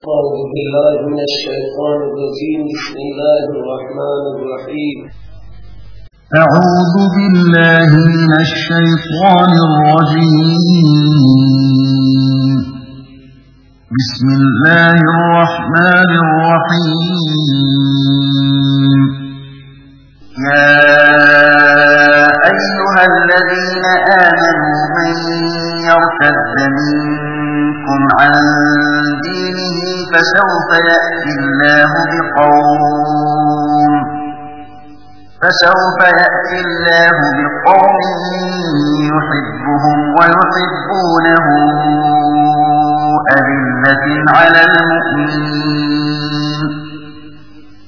أعوذ بالله من الشيطان الرجيم. بسم الله الرحمن الرحيم. أعوذ بالله من الشيطان الرجيم. بسم الله الرحمن الرحيم. يا أيها الذين آمنوا من يرتد منكم عن دينه فسوف يأتي الله بقوم فسوف يأتي الله بقوم يحبهم ويحبونه أذلة على المؤمنين.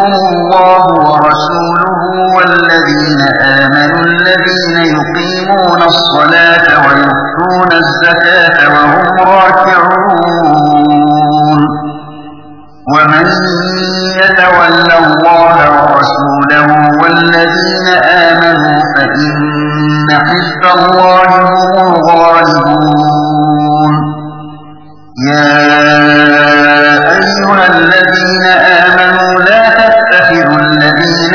وليكم الله ورسوله والذين آمنوا الذين يقيمون الصلاة ويؤتون الزكاة وهم راكعون. ومن يتول الله ورسوله والذين آمنوا فإن حزب الله هم الغالبون. يا أيها الذين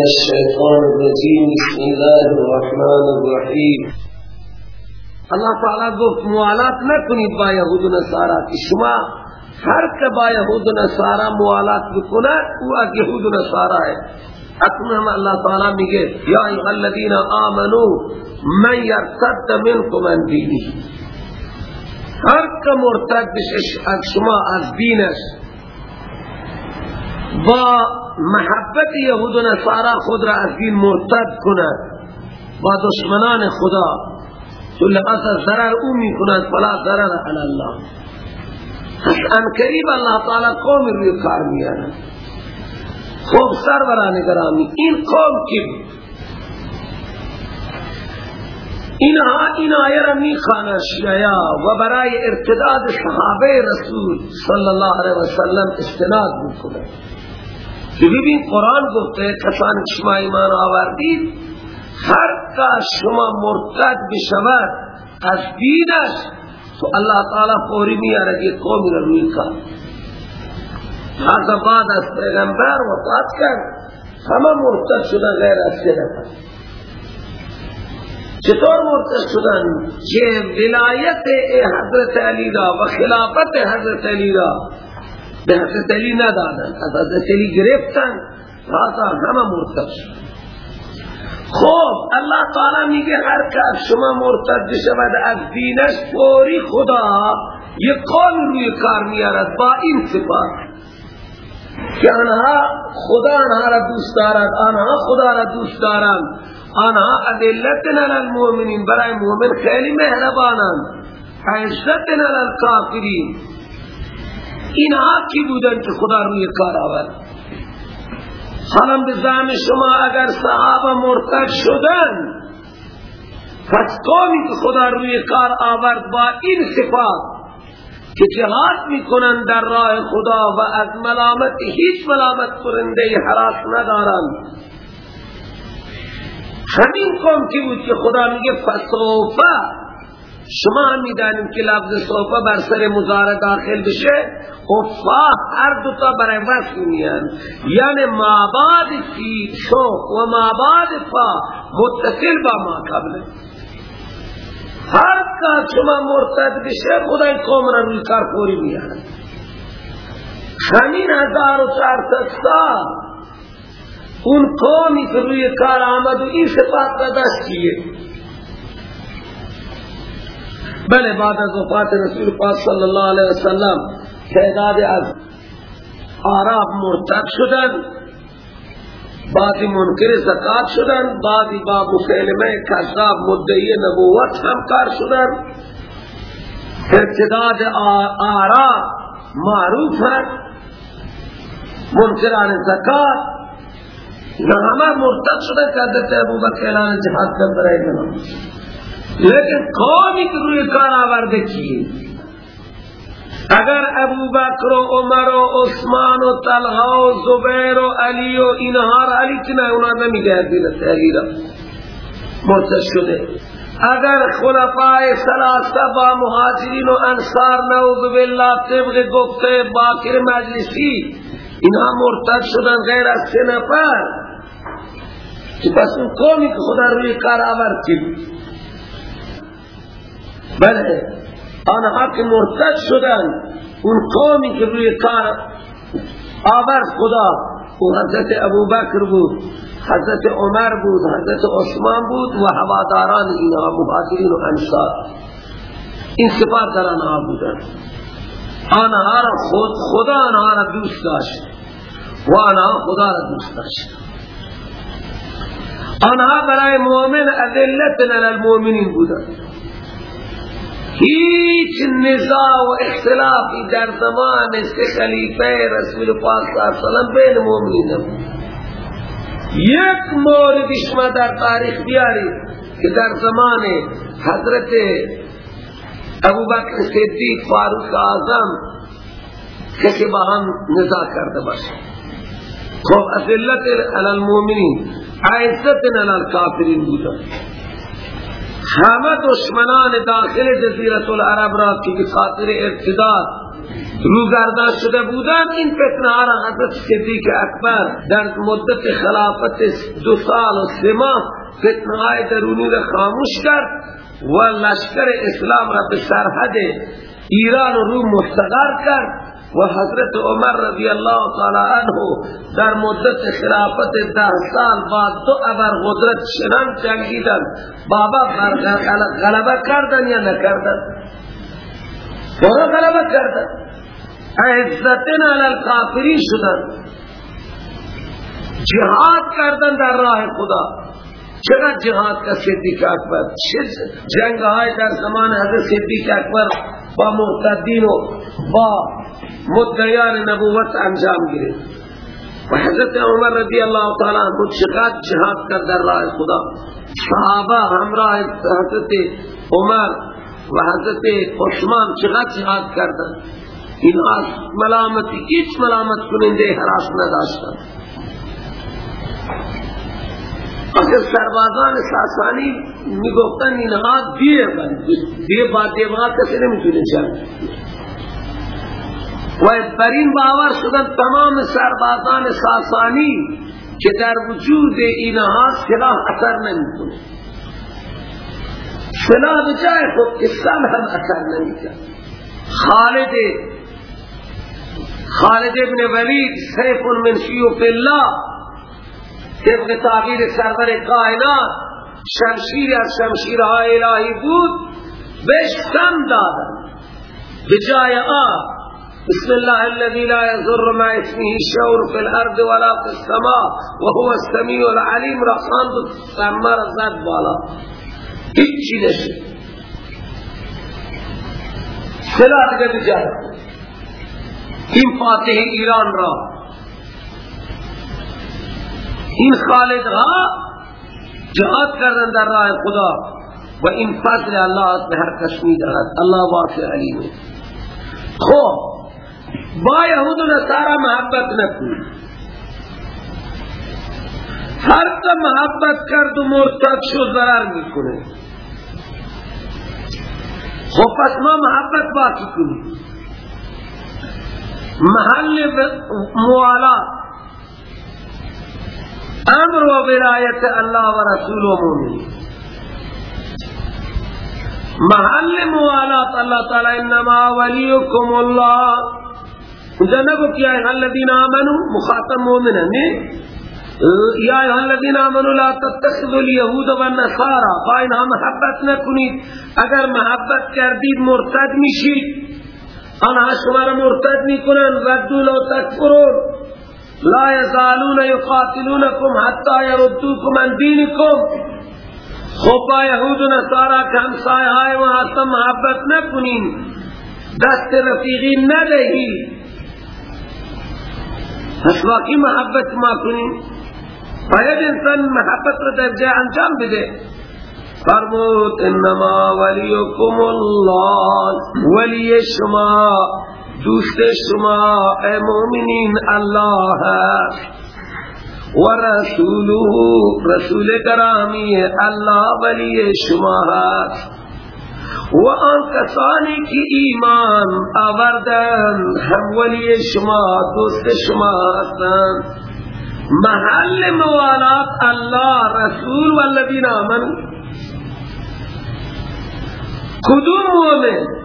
من الشيطان الرجيم. بسم الله الرحمن الرحيم. الله تعالی گفت موالات نکنید با یهود و نصارا که شما هر که با یهود و نصارا موالات بکند أو از یهود و نصارا ہے اکنون هم اللہ تعالی میگه یا ایها الذین آمنو من یرتد منکم عن دینه هر که مرتد بشه از شما از دینش با محبت یهود و نصارا خود را از دین مرتد کند با دشمنان خدا. تو لباس ضرر او می کند فلا ضرر علی الله. ان قریب اللہ تعالی قوم روی کار میارن خوب سروران گرامی این قوم کی اینها این آیه را می شیعه و برای ارتداد صحابه رسول صلی اللہ علیہ وسلم استناد می‌کنه که ببین قرآن گفته کسان شما ایمان آوردید هر کا شما مرتد بشود از دینش تو اللہ تعالی فوری میاره که قومی را روی کار. هذا بعد از پیغمبر وفات کرد. همه مرتد شدن غیر از سه نفر. چطور مرتد شدن؟ که ولایت حضرت علی را و خلافت حضرت علی را به حضرت ندادن. از حضرت علی گرفتن. راسا همه مرتد شد. خب الله تعالی میگه هر کس شما مرتد بشود از دینش فوری خدا یک قول روی کار میارد با این صفات که آنها خدا آنها را دوست دارد آنها خدا را دوست دارند آنها ادلتنا للمؤمنین برای مؤمن خیلی مهربانند. عزتنا للکافرین اینها کی بودن که خدا روی کار آورد. حالا به زعم شما اگر صحابه مرتد شدن پس قومی که خدا روی کار آورد با این صفات که جهاد می‌کنن در راه خدا و از ملامت هیچ ملامت کننده حراس ندارند همین قوم کی بود که خدا میگه فسوفا شما هم می‌دانیم که لفظ صوفه بر سر مزاره داخل بشه؟ افا هر دوتا برای وصف میان یعنی ماباد فی شوق و ماباد فا. متصل با ما قبل هر کا شما مرتد بشه خدای قوم را روی کار پوری میاره همین هزار و چهارصد سال اون قومی که روی کار آمد و این صفات را دست کیه؟ بله بعد از وفات رسول پاک صلی اللہ علیہ وسلم تعداد از عرب مرتب شدن بعضی منکر زکات شدن بعضی با مسلمه کذاب مدعی نبوت هم کار شدن. ارتداد آرا معروف ہے منکران زکات نہ ہمیں مرتد شدہ کہ حضرت ابو بکر اعلان جہاد کر ہیں لیکن قومی کی روی کار آورده کیے اگر ابو بکر و عمر و عثمان و طلحه و زبیر و علی و اینها را علی که اونا نمیگه دین علی را مرتد شده. اگر خلفای سلاسه با مهاجرین و انصار نعوذ بالله طبق گفته باکر مجلسی اینها مرتد شدن غیر از سه نفر. که پس اون قومی که خدا روی کار آورد بله. آنها که مرتد شدن. اون قومی که روی کار آورد خدا. او حضرت ابو بکر بود حضرت عمر بود حضرت عثمان بود و هواداران اینها مهاجرین و انصار. این سپار در آنها بودن. آنها را خود خدا آنها را دوست داشت و آنها خدا را دوست داشت. آنها برای مؤمن ادلت علی المؤمنین بودن هیچ نزاع و اختلافی در زمان است خلیفه رسول پاک صلی اللہ علیہ وسلم بین مومنین یک مورد شما در تاریخ بیاری که در زمان حضرت ابو بکر صدیق فاروق اعظم کسی با هم نزاع کرده باشه. خب اذلت علی المؤمنین عزت علی بودن همه دشمنان داخل جزیرت العرب را که بخاطر ارتداد روگردان شده بودن این فتنه را حضرت صدیق اکبر در مدت خلافت دو سال و سه ماه فتنه های درونی را خاموش کرد و لشکر اسلام را به سرحد ایران و روم مستقر کرد. و حضرت عمر رضی اللہ تعالی عنہ در مدت خلافت ده سال بعد دو ابر قدرت شنان جنگیدن. بابا غلبه کردن یا نکردن؟ برا غلبه کردن. عزتن علی الکافرین شدن. جهاد کردن در راه خدا. چقدر جهاد کا صدیق اکبر؟ جنگ های در زمان حضرت صدیق اکبر با مرتدین و با مدعیان نبوت انجام گیره و حضرت عمر رضی اللہ تعالی عنہ چقدر جهاد کر در راه خدا. صحابه همراه حضرت عمر و حضرت عثمان چقدر جهاد کردن این ملامتی هیچ ملامت کننده حراس نداشتن اگر سربازان ساسانی می‌گفتن اینها دیه بند دیه با دیوها کسی نمی‌تونه جنگ و بر این باور شدن تمام سربازان ساسانی که در وجود اینها سلاح اثر نمی‌کنه. سلاح بجای خود اسلام هم اثر نمیکن خالد خالد ابن ولید سیف من شیوف الله طبق تعبیر سرور کائنات شمشیر از شمشیرهای الهی بود بهش سم دادن. بجای آب بسم الله الذي لا يضر مع اسمه شور في الارض ولا في السماء وهو السميع العليم رحمان سمر زد بالا. هیچی نشه سلاح دیگه بجای این فاتح ایران را این خالد ها جهاد کردن در راه خدا. و این فضل الله به هر کس می‌دهد. الله واسع علیم. خب با یهود و نصارا محبت نکنی هر تا محبت کرد و مرتد شد ضرر می‌کنه. خب پس ما محبت باقی کنی محل موالات أمر و ولایت الله و رسول و مومن محل موالات اللہ تعالی إنما ولیکم اللہ اونجا نگو که یا الذین آمنو مخاطب مومنه نه یا ایها الذین آمنوا لا تتخذوا اليهود والنصارى. با اینها محبت نکنید أگر محبت کردید مرتد میشید. آنها شما را مرتد میکنن ردو لو تکفرون لا یزالون یقاتلونکم حتی یردوکم عن دینکم خب با یهود و نصارا که همسایه های و حتی محبت نکنین دست رفیقی ندهی پس واقعی محبت ما کنین. باید انسان محبت را در جای انجام بده. فرمود انما ولیکم الله ولی شما دوست شما اے مومنین اللہ ہے و رسوله رسول کرامی اللہ ولی شما و آن کسانی که ایمان آوردن هم ولی شما دوست شما هستند. محل موالات الله رسول والذین آمن کدوم مومن؟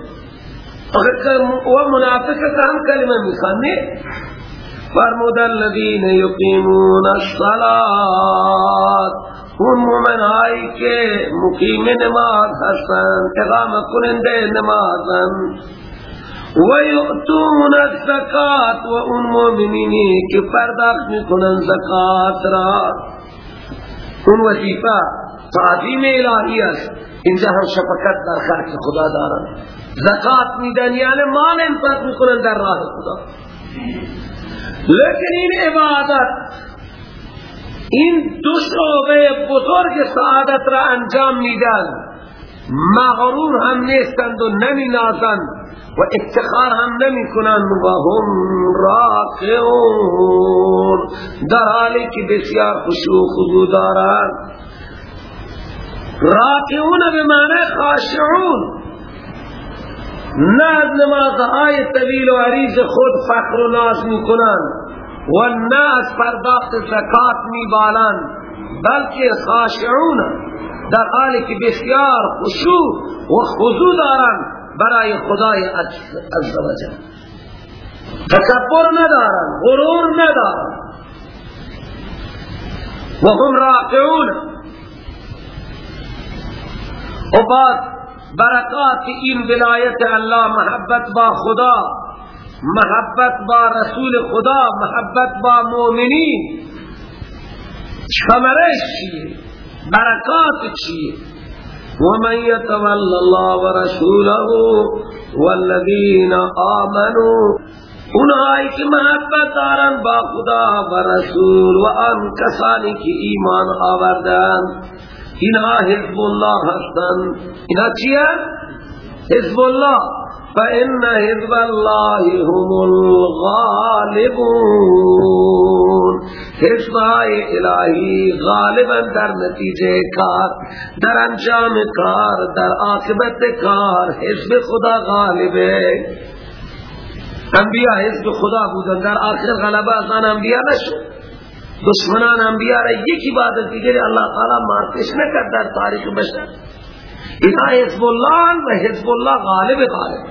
و منافق هم کلمه می‌خوانه فرمود الذین یقیمون الصلاة. اون مومن آئی که مقیم نماز هستند اقام کننده نمازند و یؤتون الزکات و اون مومنینی که پرداخت می‌کنن زکات را. اون وظیفه تعظیم الهی است. اینجا هم شفقت در خلق خدا دارن زکات میدن. یعنی مال انفاق می‌کنن در راه خدا. لیکن این عبادت این دو شعبه بزرگ سعادت را انجام میدن. مغرور هم نیستند و نمی نازند و افتخار هم نمی کنند و هم راکعون. در حالی که بسیار خشوع خضوع دارند. راکعون به معنی خاشعون. نه از نمازهای طویل و عریض خود فخر و ناز می کنند و نه از پرداخت زکات می بالند بلکه خاشعون در حالی که بسیار خشوع و خضوع دارند برای خدای عزوجل تکبر ندارن غرور ندارن و هم راقعون و بعد برکات این ولایت الله محبت با خدا محبت با رسول خدا محبت با مؤمنین ثمرش چیه؟ برکات چیه؟ ومن يتول الله ورسوله والذين آمنوا. اونهایی که محبت دارن با خدا و رسول و آن کسانی که ایمان آوردن اینها حزب الله هستند اینها چیه؟ حزب الله. فإن حزب الله هم الغالبون. حزب الهی غالبا در نتیجه کار، در انجام کار، در عاقبت کار، حزب خدا غالبه. انبیاء حزب خدا بودن، در آخر غلبه از آن انبیاء نشد. دشمنان انبیاء را یکی بعد دیگری اللہ تعالی مارکش نکرد در تاریخ بشر اینها حزب الله و حزب الله غالب غالب.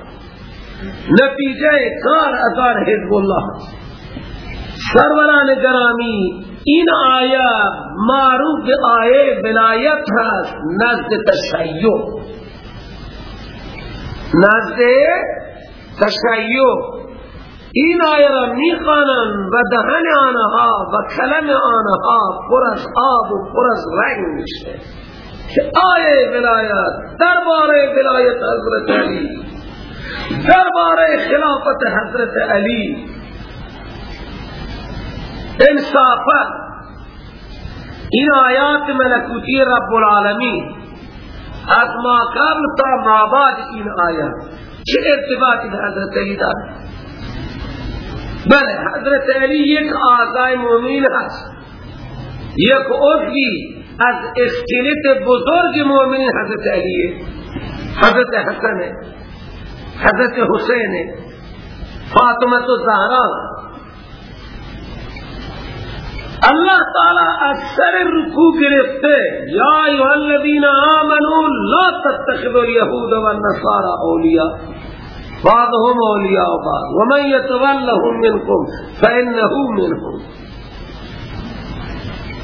نتیجه کار ازار حزب الله سروران گرامی این آیه معروف آیه ولایت هست نزد تشیع. نزد تشیع. این آیه را و دهن آنها و کلم آنها پر از آب و پر از رنگ میشه. که آیه ولایت درباره ولایت حضرت علی درباره خلافت حضرت علی انصافا این آیات ملکوتی رب العالمین از ما قبل تا ما بعد این آیات چه ارتباطی به حضرت علی دارد؟ بله حضرت علی یک آزای مومین هست یک عضوی از اسکلت بزرگ مومین حضرت علیه حضرت حسنه حضرت حسین فاطمت و الزهرا اللہ تعالی از سر رکوع گرفته یا ایها الذین آمنوا لا تتخذوا اليهود والنصارى اولیاء۔ بعضهم اولیاء بعض. ومن يتولهم منكم فإنه منهم.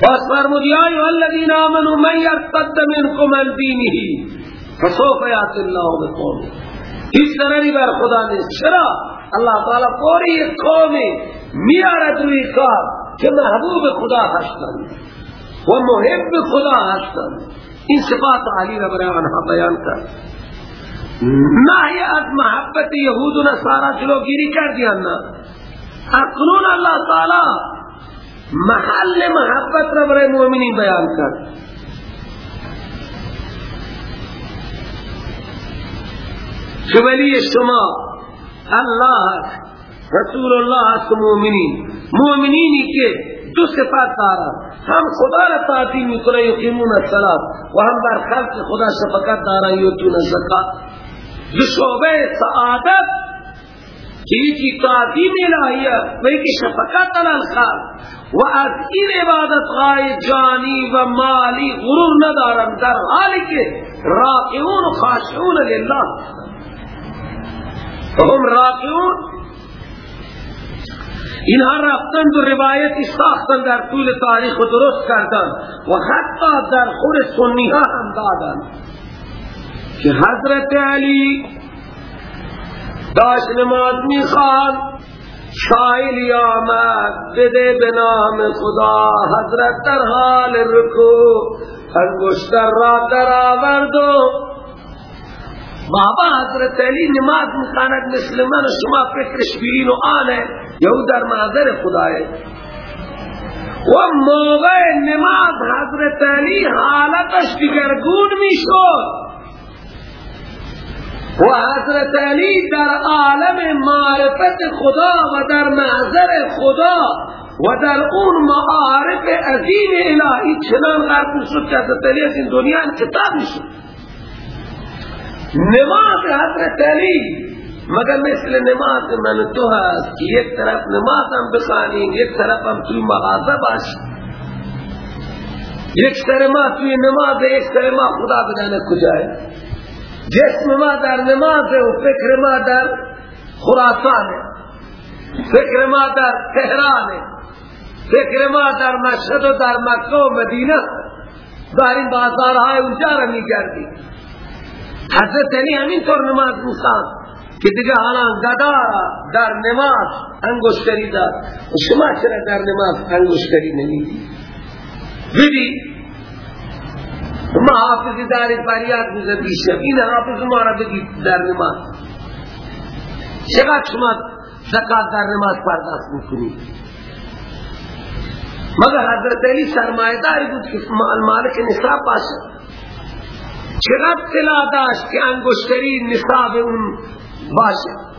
بس فرمود یا ایها الذين آمنوا من يرتد منكم عن دينه فسوف يأتي الله بقوم. اس طرح بر خدا نے چرا؟ اللہ تعالی پوری ایک قوم میارد روی کار که محبوب خدا هستند و محب خدا هستند. این صفات علی را برای آنها بیان کرد. نهی از محبت یهود و نصارا جلوگیری کردی نه اکنون اللہ تعالی محل محبت را برای مؤمنین بیان کرد. که شما الله رسول الله است مؤمنین مؤمنینی که دو صفات دارن هم خدا را تعظیم می‌کنه یقیمون الصلاة و هم بر خلق خدا شفقت دارن یوتون الزکات. شعبه سعادت که یکی تعظیم الهیه و یکی شفقت الخلق و از این عبادت غای جانی و مالی غرور ندارن در حالی که راقعون و خاشعون لله. فهم راقعون اینها رفتند و روایتی ساختن در طول تاریخ و درست کردن. و حتی در خور سنی ها هم دادن. که حضرت علی داشت نماز می‌خوان شایلی آمد بده به نام خدا حضرت در حال رکو انگشتر را در آورد و بابا حضرت علی نماز می‌خواند مثل من شما فکرش بیرین و آنه. یهو در معذر خدای. و موقع نماز حضرت علی حالتش دیگرگون می‌شد. و حضرت علی در عالم معرفت خدا و در معذر خدا و در اون معارف عظیم الهی چنان غرق شد که حضرت علی از این دنیا انتقال شد نماز حضرت علی، مگر مثل نماز من تو هست که یک طرف نماز هم بخانیم یک طرف هم توی مغازه باش یک سر ما توی نماز، یک سر ما خدا بدانه کجای جسم ما در نماز و فکر ما در خراسان فکر ما در تهران فکر ما در مشهد و در مکه و مدینه. داریم بازارهای اونجا را میگردیم. حضرت علی همین طور نماز می‌خوان. که دیگه حالا گدارا در نماز انگشتری داد و شما چرا در نماز انگشتری نمیدی ببین ما حافظی داری فریاد می‌زد بیشتر. این حافظ ما را بگید در نماز. چقدر شما زکات در نماز پرداخت می‌کنید؟ مگر حضرت علی سرمایداری بود که مالک نصاب باشه چقدر طلا داشت که انگشتری نصاب اون باشه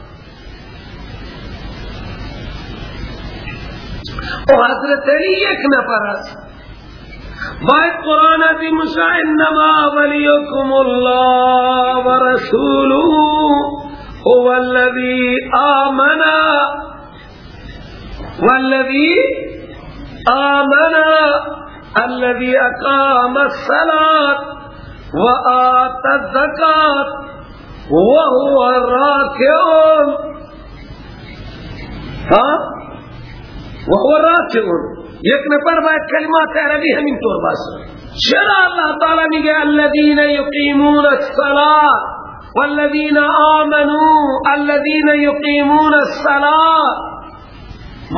و حضرت علی یک نفر است. باید قرآن دی موسیٰ انما ولیکم اللہ و رسولو هو الذی آمنا والذی آمنا الذي اقام الصلاة وآت الزكاة وهو راكع ها وهو راكع یک نفر باید کلمات عربی همین طور باشه چرا اللہ تعالی میگه الذين يقيمون الصلاة والذين آمنوا الذين يقيمون الصلاة.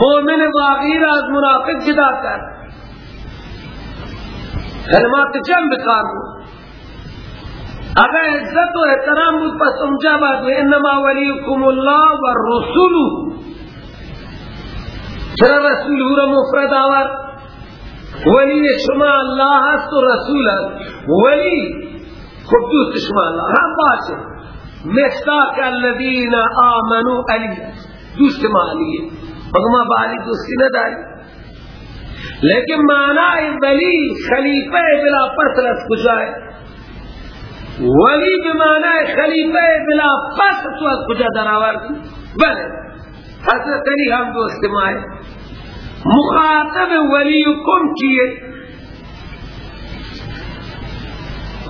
مؤمن واقعی از منافق جدا کرد کلمات جنب کار بود اگر عزت و احترام بود پس اونجا بعد انما ولیکم الله و چرا رسوله را مفرد آور ولی شما الله هست و رسول هست. ولی خب دوست شما الله هم باشه. مستاق الذین آمنوا علی. دوست ما علیه مگر ما با علی دوستی نداری لیکن معنی ولی خلیفه بلا فصل از کجای ولی بمعنی خلیفه بلا پس تو از کجا در آوردی بله. حضرت علی هم دوست ما ہے مخاطب ولی کم کیے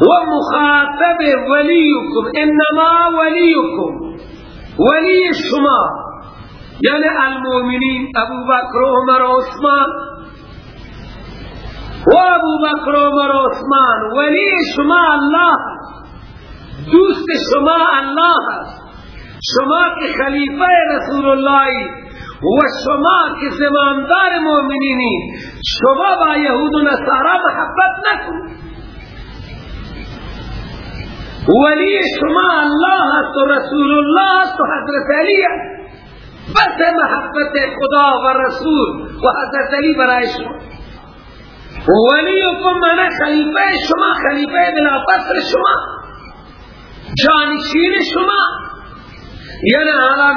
و مخاطب ولیکم انما ولیکم. ولی شما یعنی المؤمنین ابو بکر عمر عثمان. و ابو بکر عمر عثمان ولی شما الله دوست شما الله است. شما که خلیفه رسول الله و شما که زماندار مؤمنینی شما با یهود و نصارا محبت نکنید ولی شما الله است و رسول الله است و حضرت علی بس محبت خدا و رسول و حضرت علی برای شما. ولیکم من خلیفه شما خلیفه بلا فصل شما. جانشین شما. یعنی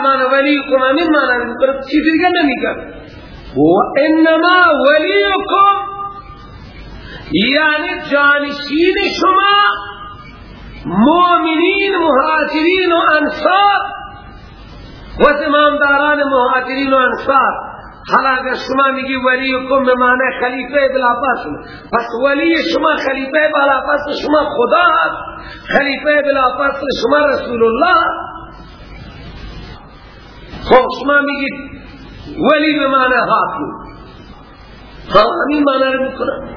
من ولیکم امین مانا چیزی دیگر نمیگم و انما ولیکم یعنی جانشین شما مؤمنین مهاجرین و انصار و زمانداران مهاجرین و انصار حالا اگر شما میگی ولی کم به معنی خلیفه بلافاس پس ولی شما خلیفه بلافاس شما خدا هست. خلیفه بلافاس شما رسول الله خب شما میگی ولی به معنی حاکم ها همین معنی رو بکنم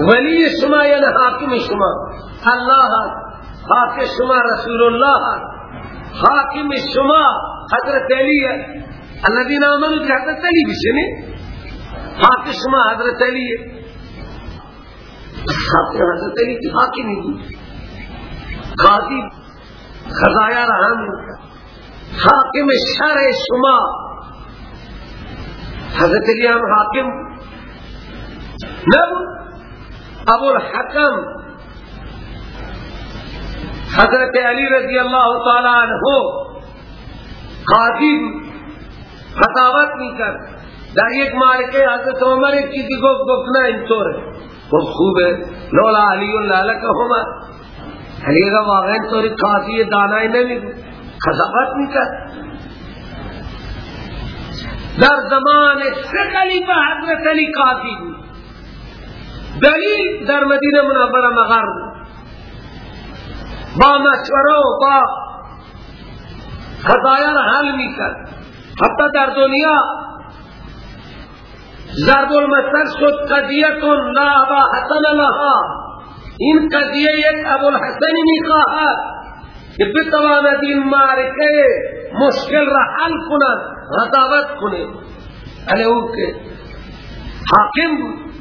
ولی شما یعنی حاکم شما. الله حاکم شما رسول الله حاکم شما حضرت علی الذين امنوا حضرت علی بشنی حاکم شما حضرت علی. حاکم حضرت علی کی حاکمی بود. قاضی. خزایا رحم حاکم شرع شما. حضرت علی هم حاکم. نبود. ابو الحکم حضرت علی رضی اللہ تعالی عنہ قاضی خطابت نہیں کر در یک مارکے حضرت عمر ایک چیزی گفتنا انطور ہے وہ خوب ہے لولا علی اللہ لکا ہما علی کا واقعا انطوری قاضی نہیں خطابت نہیں کر در زمان سے خلیفہ حضرت علی قاضی دلیل در مدینہ منورہ مغرب با مشوره و با خطایا را حل می کرد حتی در دنیا ضرب المثل شد قضیتون لا ابا حسن لها. این قضیه یک ابو الحسن می خواهد که بتواند این معرکه مشکل را حل کند غضاوت کنه علی او که حاکم بود۔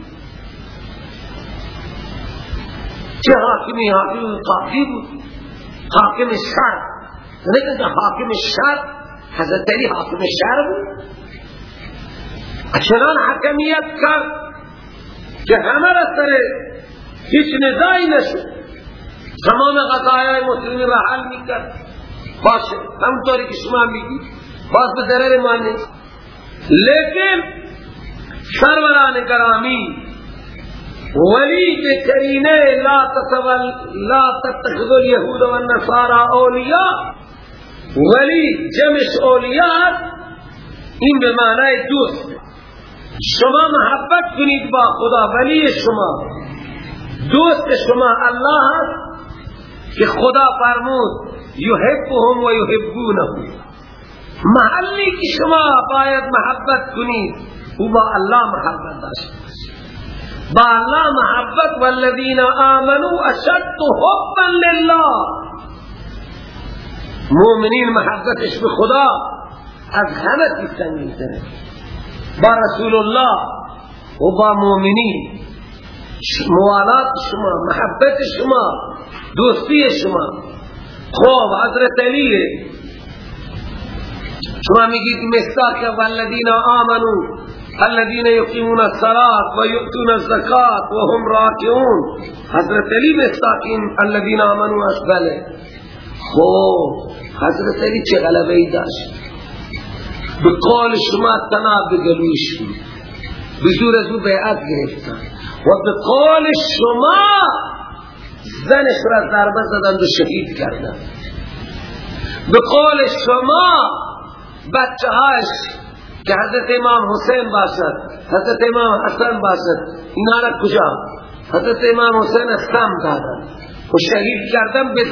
چه حاکمی حاکم قاضی بود؟ حاکم شر۔ لیکن حاکم شر حضرت علی حاکم شر بود۔ چنان حکمیت کرد که همه را سر هیچ نزاعی نشد۔ تمام قضایای مسلمین را حل می‌کرد. باشه همونطوری که شما میگی. باز به ضرر ما نیست. لیکن سروران گرامی ولی کے کرینے لا تتول لا تتخذ اليهود والنصارى اولیاء. ولی جمش اولیاء این به معنی دوست. شما محبت کنید با خدا ولی شما. دوست شما الله هست. که خدا فرمود یحبهم و یحبونه محلی که شما باید محبت کنید او با الله محبت داشت با اللہ محبت والذین آمنوا اشد حبا لله. مومنین محبتش به خدا از همه چیز سنگین با رسول الله و با مومنین. موالات شما محبت شما دوستی شما. خوب حضرت علی شما میگید مستاک والذین آمنوا الذين يقيمون الصلاة ويؤتون الزكاة وهم راكعون حضرت علی مستاقین الذين آمنوا اسبله خب حضرت علی چه غلبه ای داشت شما تناب گلوش به زور از او بیعت گرفتن. و به شما زنش را ضربه زدند و شهید کردن. به قول شما بچه هاش که حضرت امام حسین باشد حضرت امام حسن باشد اینا را کجا؟ حضرت امام حسین اسلام دادن. و شهید کردن به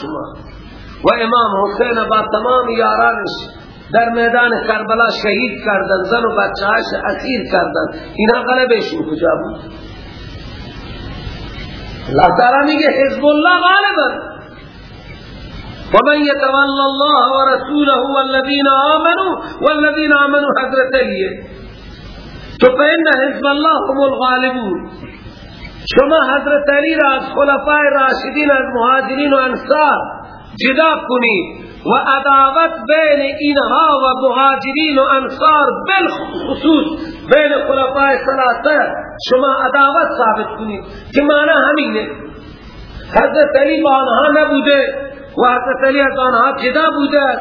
شما. و امام حسین با تمام یارانش در میدان کربلا شهید کردن زن و بچهاش اسیر کردن. اینا غلبشون کجا بود؟ اللہ تعالی میگه حزب الله غالبا ومن يتولى الله ورسوله والذين آمنوا والذين آمنوا حضرت علیه تو فإن حزب الله هم الغالبون. شما حضرت علی را از خلفاء راشدین از مهاجرین و انصار جدا کنید. و عداوت بین اینها و مهاجرین و انصار بالخصوص بین خلفاء ثلاثه. شما عداوت ثابت کنید که معنی همینه. حضرت علی با آنها نبوده و حضرت علی از آنها جدا بوده.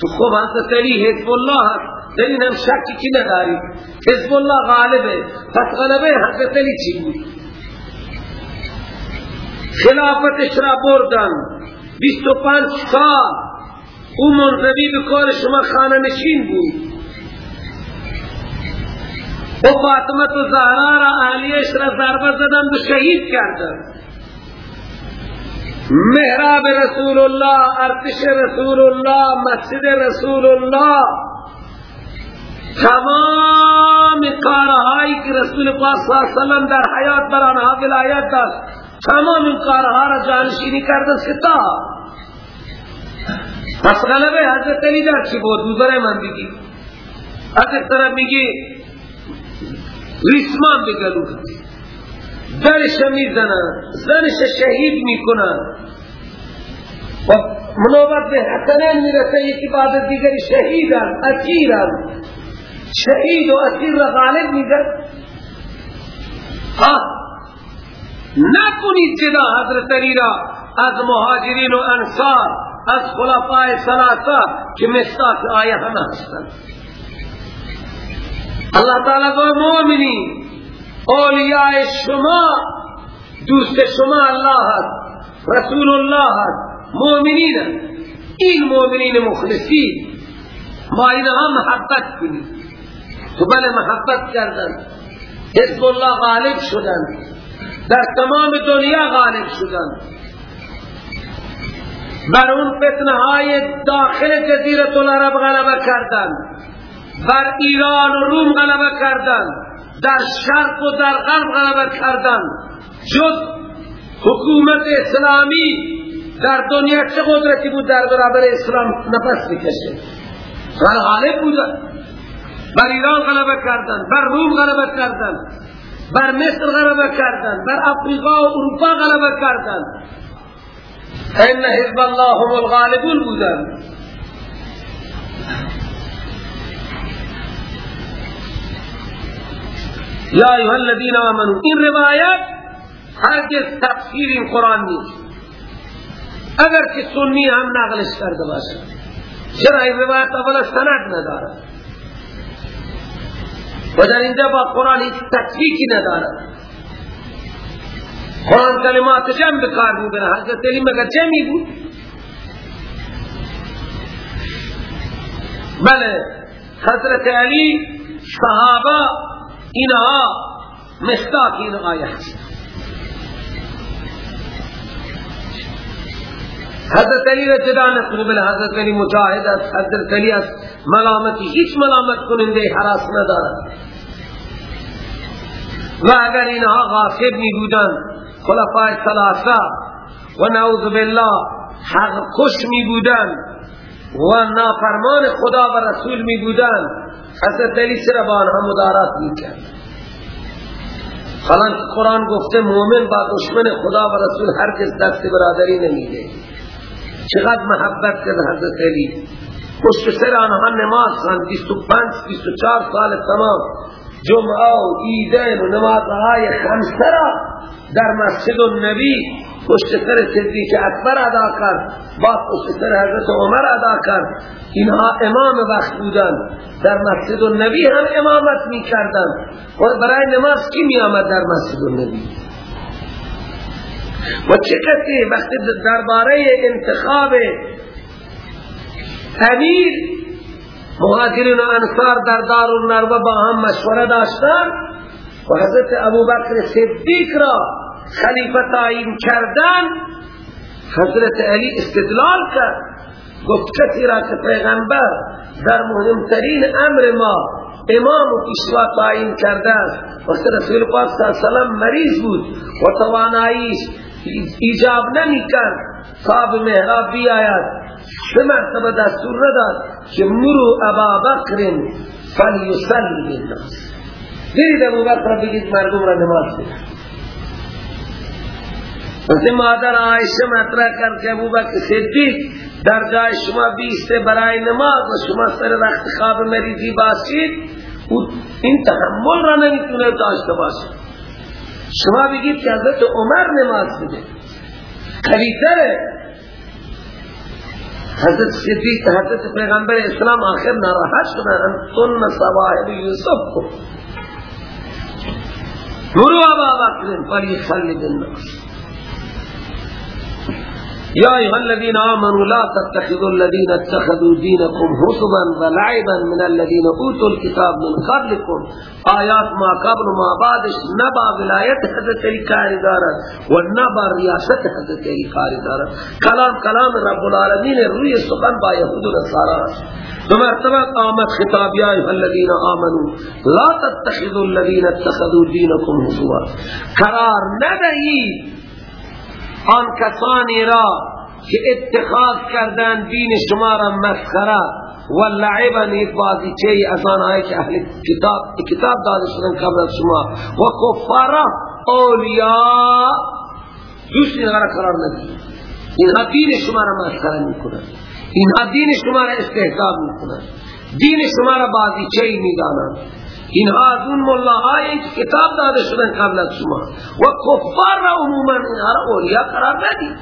تو خوب حضرت علی حزب الله هست. در این هم شکی کی نداری حزب الله غالبه. پس غلبه حضرت علی چی بود؟ خلافتش را بردن. 25 سال او منظبی بکار شما خانه نشین بود. و فاطمت و زهرا را اهلیش را ضربه زدن و شهید کردن محراب رسول الله ارتش رسول الله مسجد رسول الله تمام کارهایی که رسول پاک صلی اللہ علیہ وسلم در حیات بر آنها ولایت داشت تمام کارها را جانشینی کرده ستا پس غلبه حضرت علی در چی بود؟ دوباره من بگی. از ایک طرف میگی ریسمان بگلو درش می‌زنن. زنش شهید می‌کنن. و منوبت به حسنین می‌رسه یکی بعد دیگری شهیدن شهید و اسیر را غالب میدن ها نکنید جدا حضرت علی را از مهاجرین و انصار. از خلفاء ثلاثه که مستاق آیه همه هستند. اللہ تعالی با مومنین اولیاء شما دوست شما الله هست رسول الله هست مومنین این مومنین مخلصین ما اینها محبت کنید تو بله محبت کردن. حزب الله غالب شدن. در تمام دنیا غالب شدن. بر اون فتنه های داخل جزیرت العرب غلبه کردن. بر ایران و روم غلبه کردن. در شرق و در غرب غلبه کردن. جز حکومت اسلامی در دنیا چه قدرتی بود در برابر اسلام نفس بکشه بر غالب بودن. بر ایران غلبه کردن. بر روم غلبه کردن. بر مصر غلبه کردن. بر افریقا و اروپا غلبه کردن. این حزب الله هم الغالبون بودن یا ایها الذین آمنوا این روایت هرگز تفسیر این قرآن نیست. اگر که سنی هم نقلش کرده باشه چرا این روایت اولا سند نداره و در اینجا با قرآن هیچ تکلیکی نداره قرآن کلمات جمع بکار می‌بره حضرت علی مگر جمعی بود بله حضرت علی صحابه اینها مستاق این آیه هست. حضرت علی را جدا بله حضرت علی مجاهد است. حضرت علی است ملامتی هیچ ملامت کننده حراس ندارد. و اگر اینها غاصب می بودن خلفاء ثلاثه و نعوذ بالله حق کش می بودن و نافرمان خدا و رسول می بودن. حضرت علی سر با آنها مدارات می کرد. حالا قرآن گفته مومن با دشمن خدا و رسول هرگز دست برادری نمیده چقدر محبت کرد حضرت علی. پشت سر آنها نماز خواند 25 24 سال تمام. جمعه و عیدین و نمازهای خمسه را در مسجد النبی پشت سر صدیق اکبر ادا کرد با پشت سر حضرت عمر ادا کرد. اینها امام وقت بودن در مسجد النبی هم امامت می کردن و برای نماز کی می آمد در مسجد النبی؟ و چه کسی وقتی درباره انتخاب امیر مهاجرین و انصار در دار النربه با هم مشوره داشتن و حضرت ابو بکر صدیق را خلیفه تعیین کردن حضرت علی استدلال کرد. گفت کسی را که پیغمبر در مهمترین امر ما امام و پیشوا تعیین کرده است وقت رسول پاک صلی وسلم مریض بود و تواناییش ایجاب نمی کرد. صاحب محراب بی آیات سه مرتبه دستور نداد که مرو ابا بکر فلیسلی بالناس برید ابو بکر بگید مردم را نماز بگید وقتی مادر عائشہ مطرح کر کے ابو بکر صدیق در جای شما بیسته برای نماز و شما سر وقت خواب مریضی باشید این تحمل را نمی‌تونه داشته باشه. شما بگید که حضرت عمر نماز بده خلیتره حضرت صدیق حضرت پیغمبر اسلام آخر ناراحت شدن. انتن صواحب یوسف کو. مرو ابا بکر فلیخلی بالناس يا أيها الذين آمنوا لا تتخذوا الذين اتخذوا دينكم هزوا ولعبا من الذين أوتوا الكتاب من قبلكم. آيات ما قبل ما بعدش. نبأ ولايت حضرت علی کاری دارد و نبا ریاست حضرت کلام کلام رب العالمین روی سخن با یهود و نصارا دو مرتبة آمد خطاب یا ایها الذين آمنوا لا تتخذوا الذين اتخذوا دينكم هزوا. قرار ندهید آن کسانی را که اتخاذ کردن دین شما را مسخره و لعبا نیت بازی چه از آنهایی که اهل کتاب کتاب داده شدن قبل از شما. و کفارا اولیاء دوسری نگره قرار ندید. اینها دین شما را مسخره می‌کنن اینها دین شما را استحضاب می‌کنن دین شما را بازی چه می‌دانند. اینها از اون ملاهایی که کتاب داده شدن قبل از شما. و کفار را عموما اینها را اولیاء قرار ندید.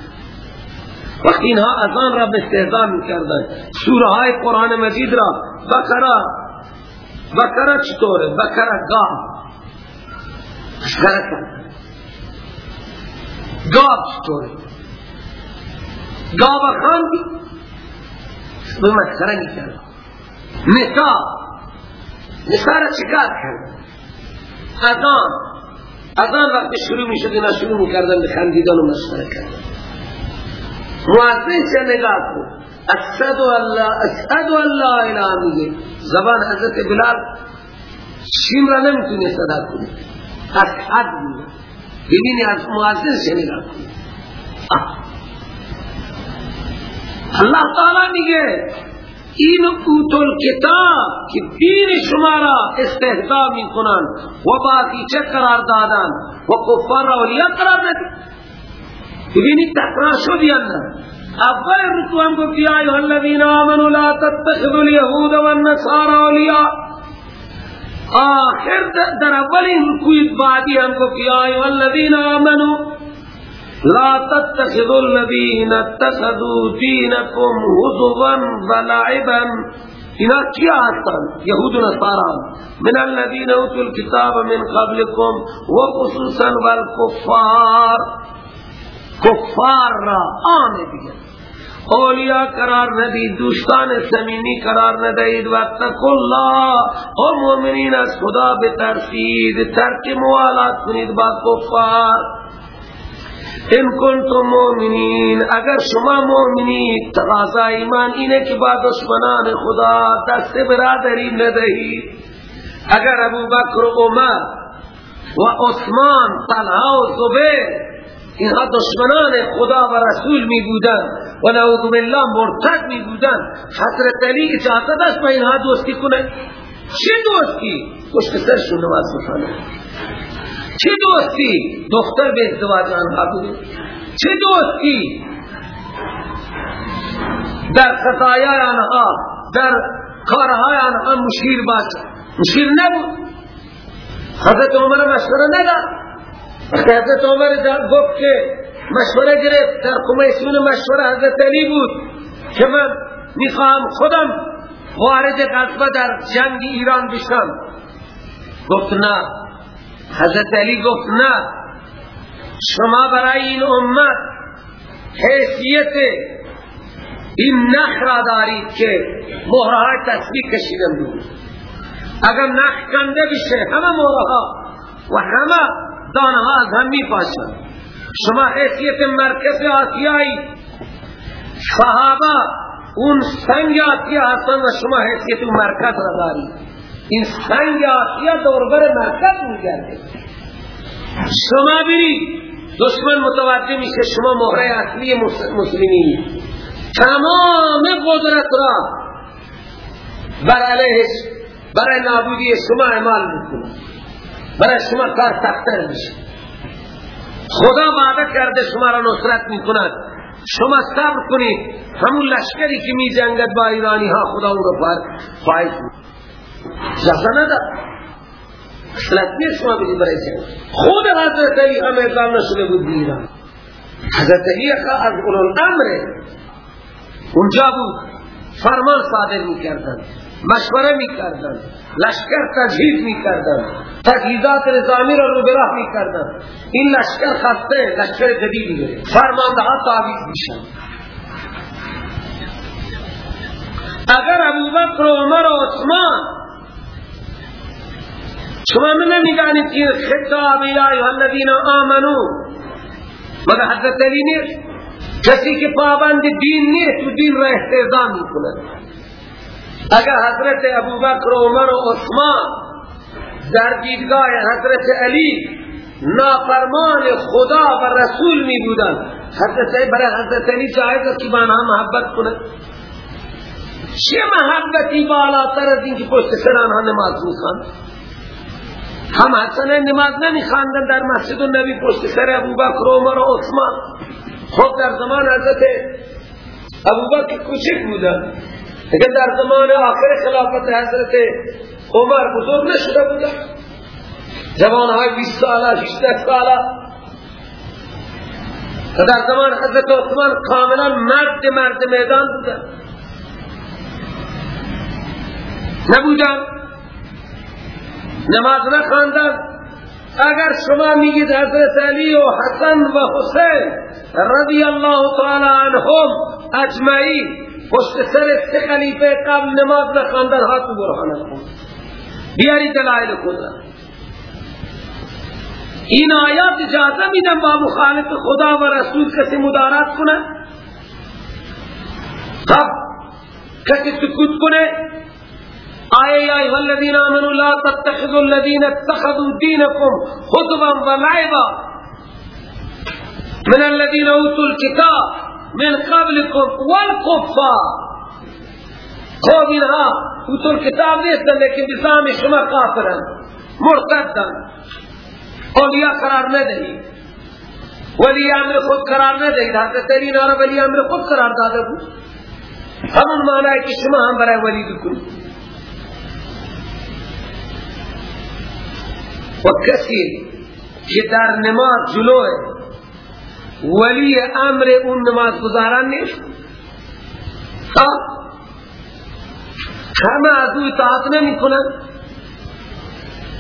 وقتی اینها از آن را استهزا می‌کردن سوره های قرآن مجید را بکره بکره چطوره؟ بکره گاه مسخره کرد گاه چطوره؟ گاه بخاندی به مسخره می‌کرد نکاح نصارا چکار کرد؟ اذان. اذان وقتی شروع می شد اینا شروع می کردن به خندیدن و مسخره کردن. معذن سے نگاه کو اشهد الله اشهد الله. میگه زبان حضرت بلال شیم را نمی‌تونه صدا کنه اشهد میگه. ببینی از معذن سے نگاه کنه الله تعالی میگه این اوتل کتاب که دین شما را استهزا می کنند و باقی چه قرار دادن و کفار را اولیاء قرار دادن. ببینید تکرار شد یا نه؟ اول رکو هم گفت یا ایها الذین آمنوا لا تتخذوا اليهود والنصارى اولیاء آخر در اول رکوی بعدی هم گفت یا ایها الذین آمنوا لا تتخذوا الذين اتخذوا دينكم هزوا ولعبا. اینا کیا هستن یهود و نصارا من الذين أوتوا الكتاب من قبلكم وخصوصا والكفار. کفار را آن دیگر اولیاء قرار ندید دوستان سمینی قرار ندهید و اتقوا الله. أو مؤمنین از خدا بترسید. ترک موالات کنید با کفار. ان کنتم مؤمنین اگر شما مؤمنین تقاضا ایمان اینه که با دشمنان خدا دست برادری ندهید. اگر ابو بکر و عمر و عثمان طلحه و زبیر اینها دشمنان خدا و رسول می بودن و نعوذ بالله مرتد می بودن حضرت علی اجازه داشت با اینها دوستی کنه؟ چه دوستی؟ پشت سرشون نماز بخانه چه دوستی؟ دختر به ازدواج آنها بوده چه دوستی؟ در خطایای آنها در کارهای آنها مشیر باشه. مشیر نبود. حضرت عمر مشوره نداد. حضرت عمر گفت که مشوره گرفت در کمیسیون مشوره حضرت علی بود که من می‌خواهم خودم وارد قصبه در جنگ ایران بشم. گفت نه. حضرت علی گفت نه شما برای این امت حیثیت این نخ را دارید که مهرهای تسبیح کشیدن دور اگر نخ کنده بشه همه مهرها و همه دانه ها از هم می پاشن شما حیثیت مرکز آسیایی صحابه اون سنگ آتیا هستن و شما حیثیت مرکز را داری این سنگ آتیا دوربر مرکز میگرده شما برید دشمن متوجه میشه شما مهره اصلی مسلمین. تمام قدرت را بر علیه برای نابودی شما اعمال می‌کنه. برای شما کار تختر میشه. خدا وعده کرده شما را نصرت می‌کند. شما صبر کنید. همون لشکری که می جنگد با ایرانی ها خدا او را پر فایز جزا ندار اصلت شما بدید برای جنگ خود حضرت علی هم اقدام نشده بود ایران حضرت علی از اولو امره اونجا بود. فرمان صادر می کردن مشوره می کردن لشکر تجهیز می کردن تجهیزات نظامی را رو براه می کردن این لشکر خسته لشکر جدیدی گره فرمانده ها تعویز میشن اگر ابو بکر و عمر و عثمان شما نمی‌دانید که خطاب یا ایها الذین آمنو. مگر حضرت علی نیست؟ کسی که پابند دین نیست تو دین را احتضام می‌کند اگر حضرت ابو بکر و عمر و عثمان در دیدگاه حضرت علی نافرمان خدا و رسول می بودن حضرت علی برای حضرت علی جایز که با محبت کنه؟ چه محبتی بالاتر از این که پشت سر آنها نماز می‌خوان؟ هم حسن نماز نمیخواندن در مسجد النبی پشت سر ابو بکر و عمر و عثمان. خب در زمان حضرت ابو بکر کوچک بودن. لیکن در زمان آخر خلافت حضرت عمر بزرگ نشده بودن. جوان های 20 ساله 18 ساله. و در زمان حضرت عثمان کاملا مرد مرد میدان بودن. نبودن. نماز نخواندن اگر شما میگید حضرت علی و حسن و حسین رضی الله تعالی عنهم اجمعین پشت سر سه خلیفه قبل نماز نخواندن هات برهانه کن بیاری دلائل خدا. این آیات اجازه میدن با مخالف خدا و رسول کسی مدارات کنه خب کسی سکوت کنه؟ آئے یا ایوہ الذین آمنوا لا تتخذوا الذین اتخذوا دینکم خطبا و لعبا من الذین اوتوا الكتاب من قبلكم والكفار خب اینها اوتون کتاب نیستن لیکن بسام شما کافرن مرتدن اولیاء قرار ندهید ولی أمر خود قرار ندهید حضرت علی نارا ولی أمر خود قرار داده بود همون معنی که شما هم برای ولی بکنید و کسی که در نماز جلوه ولی امر اون نماز گزاران نیست؟ همه از او اطاعت نمی کنن؟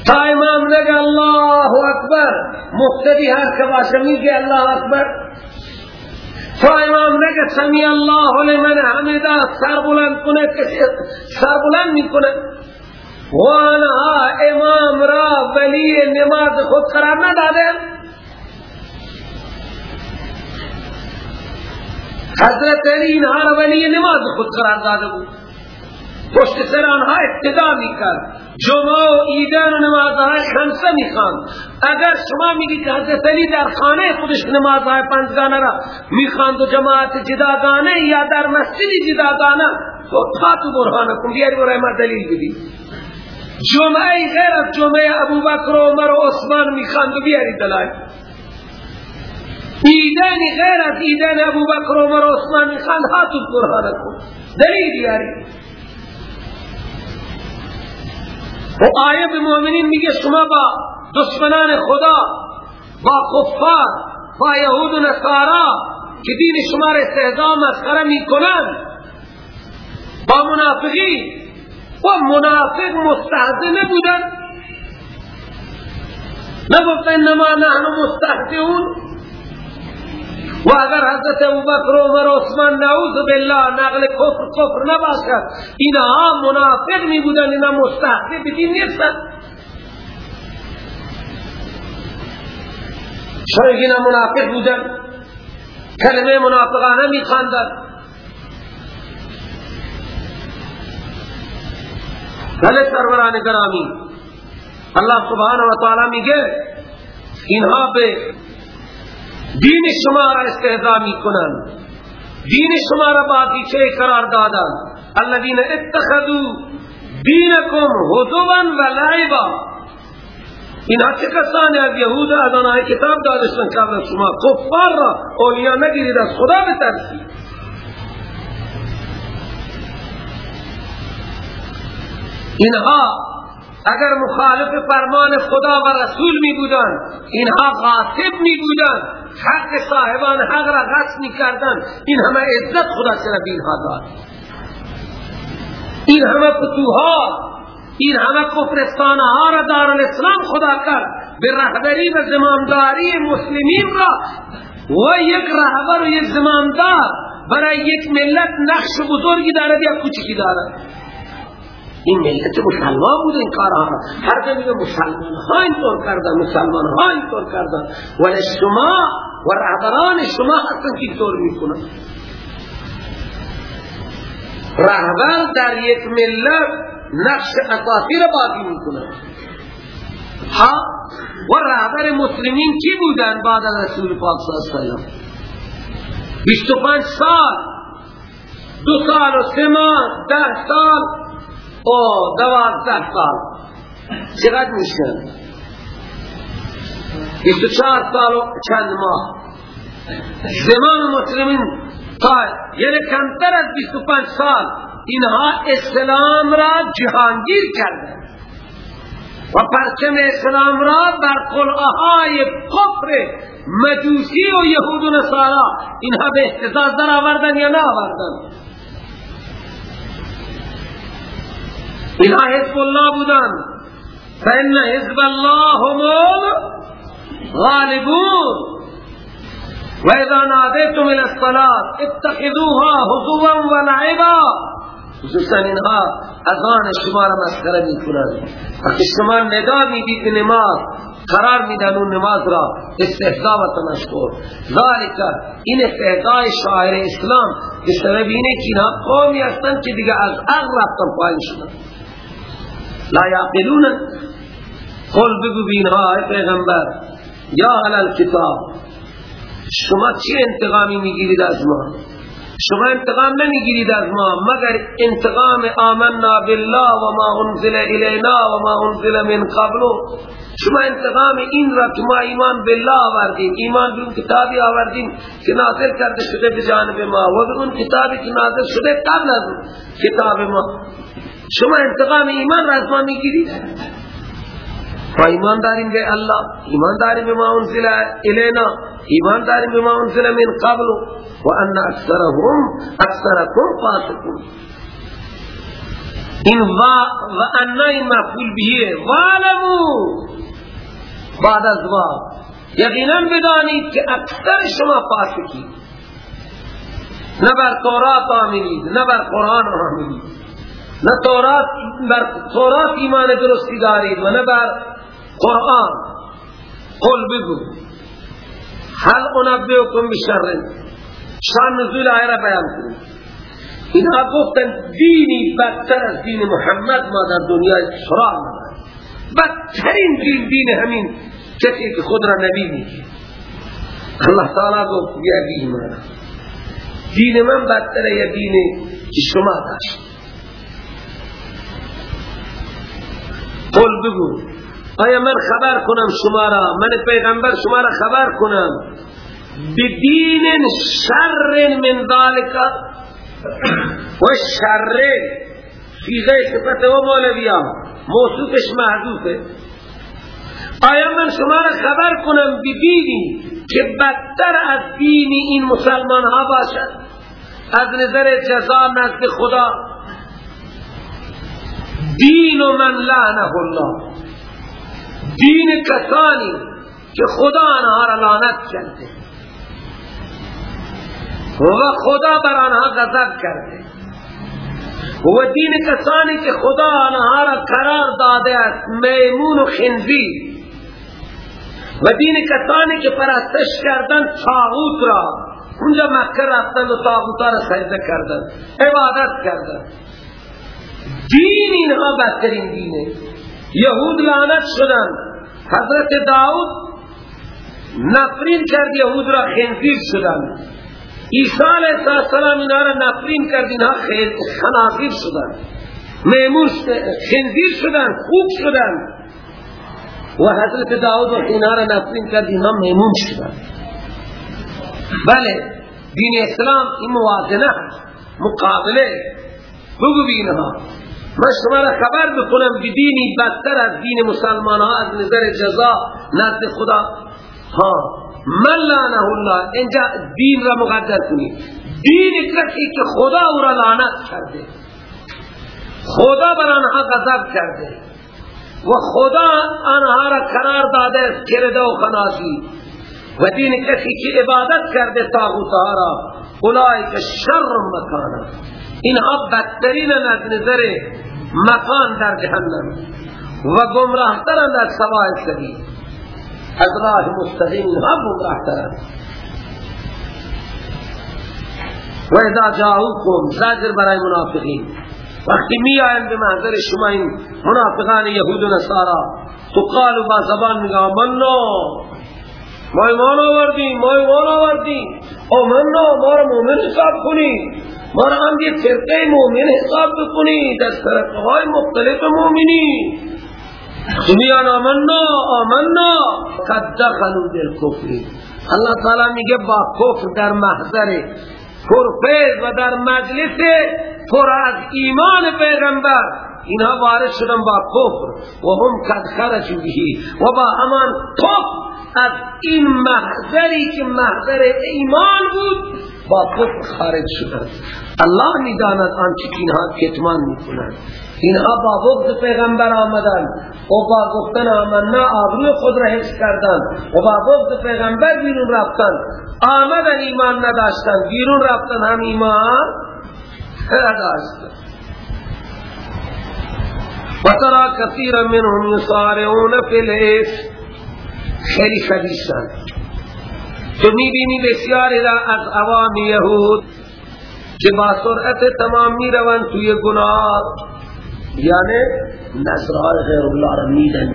تا امام نگه الله اکبر مقتدی هر که میگه الله اکبر. تا امام نگه سمی الله لمن حمده سر بلند کنه سر بلند می‌کنه. وانها امام را ولی نماز خود قرار نداده حضرت علی اینها را ولی نماز خود قرار داده بود. پشت سر آنها ابتدا می‌کرد. جمعه و ایدن و نمازهای خمسه می‌خوان. اگر شما میگید که حضرت علی در خانه خودش نمازهای پنجگانه را می‌خواند و جماعت جداگانه یا در مسجد جداگانه تو خاتو برهانه کن بیاری برای ما دلیل بدی. جمعه غیر از جمعه ابو بکر و عمر و عثمان می‌خواند و بیاری دلائل ایدن غیر از ایدن ابو بکر و عمر و عثمان خان هاتو برهان کن دلیل بیاری. و آیه به مؤمنین میگه شما با دشمنان خدا با کفار با یهود و نصارا که دین شما را استهزا مسخره می‌کنن با منافقی و منافق مستهزه نبودن نگفت انما نحن مستهزئون و اگر حضرت ابوبکر و عثمان نعوذ بالله نقل کفر کفر نباشد اینها منافق می بودن اینا مستحقی بدین نیستن. شاید اینا منافق بودن؟ کلمه منافقانه می خاندن بله سروران گرامی. اللہ سبحانه و تعالی میگه اینها به دین شما را استهزا می‌کنن دین شما را باقیچه قرار دادن الذين اتخذوا دینکم هزوا و لعبا. اینها چه کسانی از یهود از آنهای کتاب دادشتن قبل شما کفار را اولیاء نگیرید از خدا بترسید. اینها اگر مخالف فرمان خدا و رسول می بودن اینها غاصب می بودن حق صاحبان حق را غصب می کردن این همه عزت خدا به اینها داد. این همه فتوحات این همه کفرستانه را دار الاسلام خدا کرد. به رهبری و زمانداری مسلمین را و یک رهبر و یک زماندار برای یک ملت نقش بزرگی دارد یا کوچکی دارد. این ملت مسلمان بود این کارها هر جا میگه مسلمان ها اینطور کردن مسلمان ها اینطور کردن. ولی شما و رهبران شما هستن که طور می‌کنن. رهبر در یک ملت نقش اساسی را باقی می‌کنن ها؟ و رهبر مسلمین کی بودن بعد از رسول پاک صلی اللہ علیہ وسلم؟ 25 سال دو سال و سه ماه ده سال او دوازده سال چقدر میشن بیست و چهار سال و چند ماه زمان مسلمین تا یعنی کمتر از بیست و پنج سال اینها اسلام را جهانگیر کرده و پرچم اسلام را بر قلعه کفر مجوسی و یهود و نصارا اینها به احتزاز در آوردن یا نه آوردن اینها حزب الله بودن فإن حزب الله هم غالبون و اذا نادیتم إلى الصلاة اتخذوها حضوا و لعبا خصوصا اینها أذان شما را مسخرة می کنند وقتی شما ندا میدید به نماز قرار میدن اون نماز را استهزا و تمشکر ذالک این استهزای شاعر اسلام به سبب اینه که اینها قومی هستند که دیگه از عقل رفتن پایین شدن. لا یعقلون قل بگو بینها پیغمبر یا حلال کتاب شما چی انتقامی می‌گیرید از ما؟ شما انتقام نمی‌گیرید از ما مگر انتقام آمنا بالله و ما انزل الینا و ما انزل من قبل؟ شما انتقام این را که ما ایمان بالله آوردیم ایمان به کتابی آوردیم که نازل کرده شده به جانب ما و اون کتابی که نازل شده قبل از کتاب ما. شما انتقام ایمان را از ما می‌گیرید؟ و ایمان داریم به الله ایمان داریم به ما انزل الینا ایمان داریم به ما انزل من قبل و ان اکثرهم اکثرکم فاسقون. این و و ان این مفعول بهیه. وعلمو بعد از و یقینا بدانید که اکثر شما فاسقی نه بر تورات آمینید نه بر قرآن آمینید. نه تورات بر تورات ایمان درستی دارید و نه بر قرآن. قل بگو. هل انبئکم بشر؟ شان نزول آیه را بیان کنید اینها گفتن دینی بدتر از دین محمد ما در سرال نداریم بدترین دین دین همین کسی که خود را نبی میگه. الله تعالی گفت بیا ایمان دین من بدتر یا دین که شما داشت. بگو. آیا من خبر کنم شما را؟ من پیغمبر شما را خبر کنم. بدین شر من ذالک و شر چیزای صفت و مولویا. موصوفش محذوفه آیا من شما را خبر کنم بدینی که بدتر از دینی این مسلمان ها باشد؟ از نظر جزا نزد خدا. دین من لعنه الله. دین کسانی که خدا آنها را لعنت کرده. و خدا بر آنها غضب کرده. و دین کسانی که خدا آنها را قرار داده است میمون و خنزیر. و دین کسانی که پرستش کردن تاغوت را. اونجا مکه رفتن و تاغوت را سجده کردن عبادت کردن دین اینها بدترین دینه. یهود لعنت شدن. حضرت داود نفرین کرد یهود را خنزیر شدن. عیسی علیه السلام اینا را نفرین کرد اینها خنازیر شدن. میمون خنزیر شدن خوب شدن. و حضرت داود و نفرین کرد اینها میمون شدن. بله دین اسلام این موازنه مقابله. بگو بینها. من شما را خبر بکنم که دینی بدتر از دین مسلمان ها از نظر جزا نزد خدا. ها. من لعنه الله. اینجا دین را مقدر کنی دین کسی که خدا او را لعنت کرده. خدا بر آنها غضب کرده. و خدا آنها را قرار داده کرده و خناسی. و دین کسی که عبادت کرده تاغوتها را اولای که شر مکانا اینها بدترین از نظر مکان در جهنم و گمراه ترند از سوای سبیل از راه مستقیم اینها گمراه ترند و اذا جاؤکم زجر برای منافقین. وقتی می آیند به محضر شما این منافقان یهود و نصارا تو قالوا با زبان میگه آمنا ما ایمان آوردیم ما ایمان آوردیم. آمنا ما را مومن حساب کنید. ما را هم یک فرقه مومن حساب بکنید. در فرقه های مختلف مومنی سمیان آمنا آمنا. قد دخلوا در کفری اللہ تعالی میگه با کفر در محضر کرفیز و در مجلس پر از ایمان پیغمبر. اینها وارد شدن با کفر. و هم قد خرجوا بهی و با همان کفر. از این محضری که محضر ایمان بود با کفر خارج شدن الله می‌داند آنچه که اینها کتمان می‌کنند. اینها با بغض پیغمبر آمدن و با گفتن آمنا آبروی خود را حفظ کردن و با بغض پیغمبر بیرون رفتن آمدن ایمان نداشتن بیرون رفتن هم ایمان نداشتن و ترا کثیر منهم یصارعون فی الاسم خیلی خبیستن تو می‌بینی بسیاری را از عوام یهود که با سرعت تمام می‌روند توی گناه یعنی نصرهای غیر الله را میدن.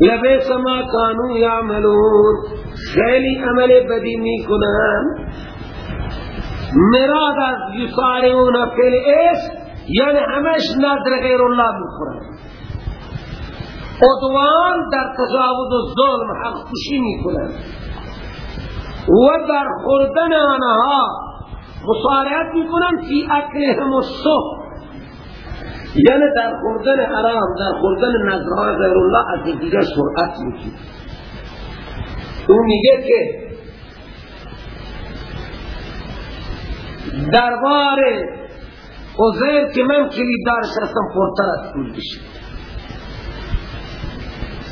لبیس ما کانو یعملون. خیلی عمل بدی می‌کنن. مراد از یسارعون فی یعنی همش نظر غیر الله می‌خورن. عدوان در تجاوز و ظلم حق کشی می‌کنند و در خوردن آنها مصارعت می‌کنند فی اکلهم الصح یعنی در خوردن حرام در خوردن نظرهای غیر الله از دیگر سرعت می‌کنند. او میگه که دربار عزیر که من کلیدارش هستم پرتر از کل بشه.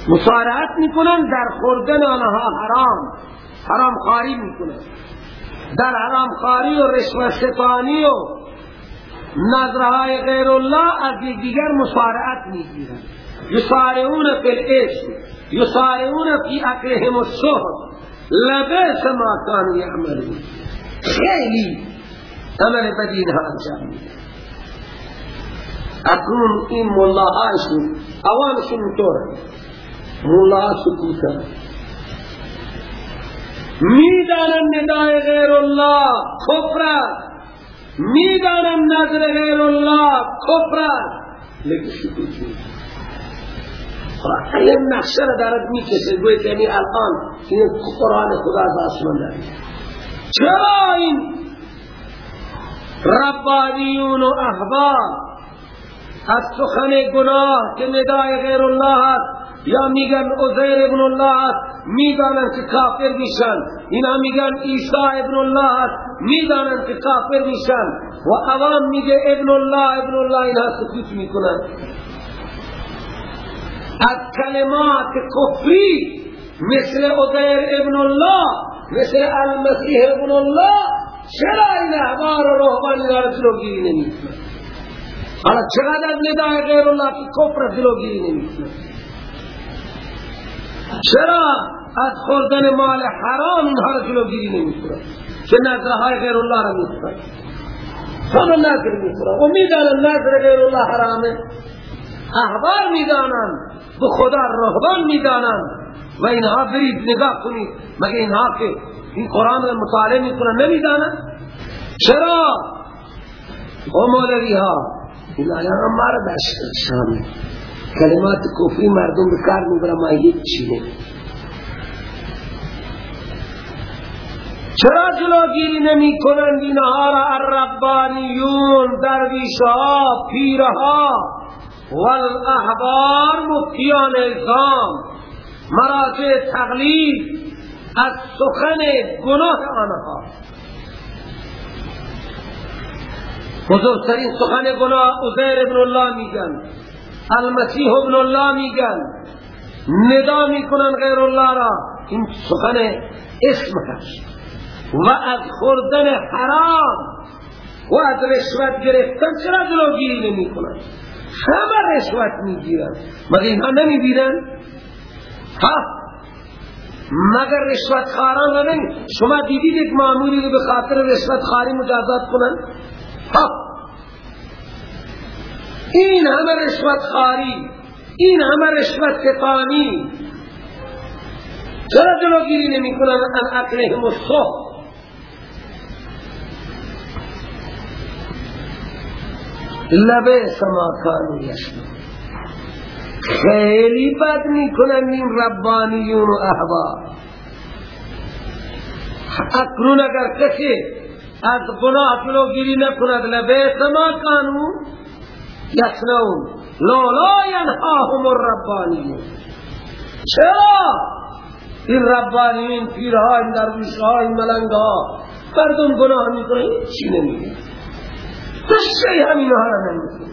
مصارعت می‌کنن در خوردن آنها حرام حرام خاری می‌کنن. در حرام خاری و رشوه ستانی و نظرهای غیر الله از دیگر مصارعت می‌گیرن. یصارعون فی الاسم یصارعون فی اکلهم السهر لبیس ما کانوا یعملون. خیلی عمل بدی اینها انجام میدن اکنون این ملاهاشون عوامشون اینطوره. مولا سکوتا می‌دانن ندای غیر الله کفر می‌دانن نظر غیر الله کفر لیکن سکوت این نقشه را دارد می‌کشه. گوید یعنی الان این قرآن خدا از آسمان دارد چرا این ربانیون و احباب از سخن گناه که ندای غیر الله است یا میگن عزیر ابن الله می‌دانن که کافر میشن. اینا میگن عیسی ابن الله می‌دانن که کافر میشن. و عوام میگه ابن الله ابن الله اینا سکوت می‌کنن. از کلمات کفری مثل عزیر ابن الله مثل المسیح ابن الله چرا این احبار و روحبان داره جلوگیری نمی‌کنن حالا چقدر از ندای غیر الله که کفر جلوگیری نمی‌کنن چرا از خوردن مال حرام اینها را جلوگیری نمی‌کنند که نظرهای غیر الله را می‌کنند همه نظر می‌کنن و می‌دانن نظر غیر الله حرامه. احبار می‌دانن. به خدا رهبان می‌دانن. و اینها برید نگاه کنید. مگه اینها که این قرآن رو مطالعه می‌کنن نمی‌دانن؟ چرا؟ او مولوی ها این آیان داشت شامل کلمات کفری مردم بکار می‌برن ما هیچ چی چرا جلوگیری نمی کنند اینها را الربانیون درویشها پیرها والاحبار مفتیان ازام مراجع تغلیب از سخن گناه آنها. بزرگترین سخن گناه عزیر ابن الله میگن. المسیح ابن الله میگن. ندا می‌کنن غیر الله را. این سخن اسم هست. و از خوردن حرام و از رشوت گرفتن چرا جلوگیری نمی کنن همه رشوت می گیرن مگر اینها نمی بیرن ها؟ مگر رشوت خاران را نمی شما دیدید یک معمولی رو به خاطر رشوت خاری مجازات کنن؟ ها؟ این همه رشوت خاری این همه رشوت ستانی. چرا جلوگیری نمی کنن ان اقلهم الصح لبه سما کانو یشنو خیلی بد می‌کنن این ربانیون و احباب. اکنون اگر کسی از گناه جلوگیری نکند لبه سما کانو یشنون لولا ینهاهم الربانیون. چرا؟ این ربانیون پیرها این درویشها این ملنگها مردم گناه می‌کنن چی نمیگه؟ کسی همین ها را نمی‌کنه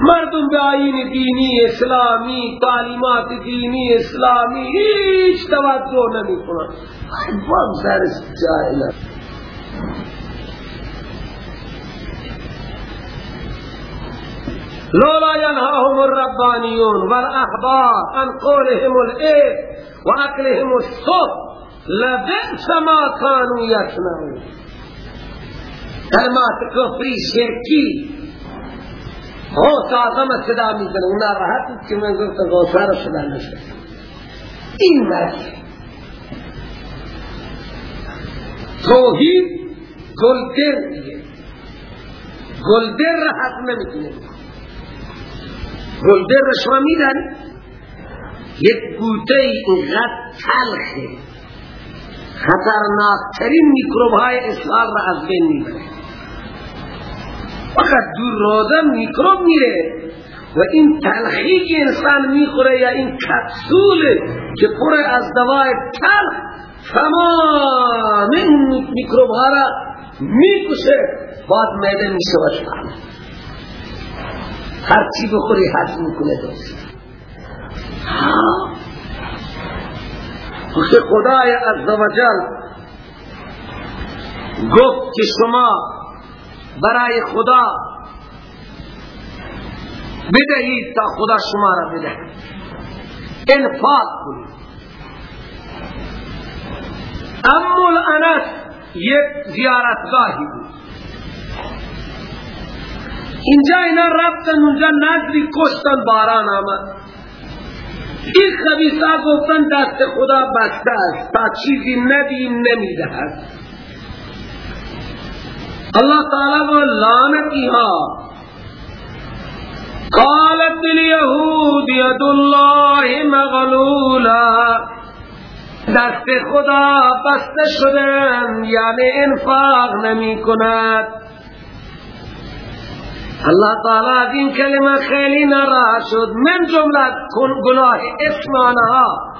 مردم به آین دینی اسلامی تعلیمات دینی اسلامی هیچ توجه نمی کنن بام سر جاهل لولا ينهاهم الربانيون والأحبار عن قولهم الايه وأكلهم الصف لبئس ما كانوا يصنعون. کلمات کفری شرکی غوث آدم صدا میکنه اونا راحت که من گفت غوثا را صدا نشد این درک توحید گلدر دیگه. گلدر راحت نمیتونه گلدر را شما میدن یک گوته اینقدر تلخه خطرناکترین میکروب های اسلام را از بین می‌بره. فقط دور روزن میکروب میره و این تلخی که انسان می‌خوره یا این کپسول که پر از دوای تلخ تمام این میکروب ها را می‌کشه بعد میده میشه و هر چی بخوری حد می‌کنه دوست که خدای عزوجل گفت که شما برای خدا بدهید تا خدا شما را بده انفاق کنید. امول انس یک زیارتگاهی بود. اینجا اینا رفتن اونجا نزدی کشتن باران آمد. این خبیثا گفتن دست خدا بسته است تا چیزی ندیم نمی‌دهد. اللہ تعالی و لانتی ها. قالت الیهود ید اللہ مغلولا. دست خدا بسته شدن یعنی انفاق نمی کند اللہ تعالی از این کلمه خیلی ناراحت شد. من جمله گناه اسم آنها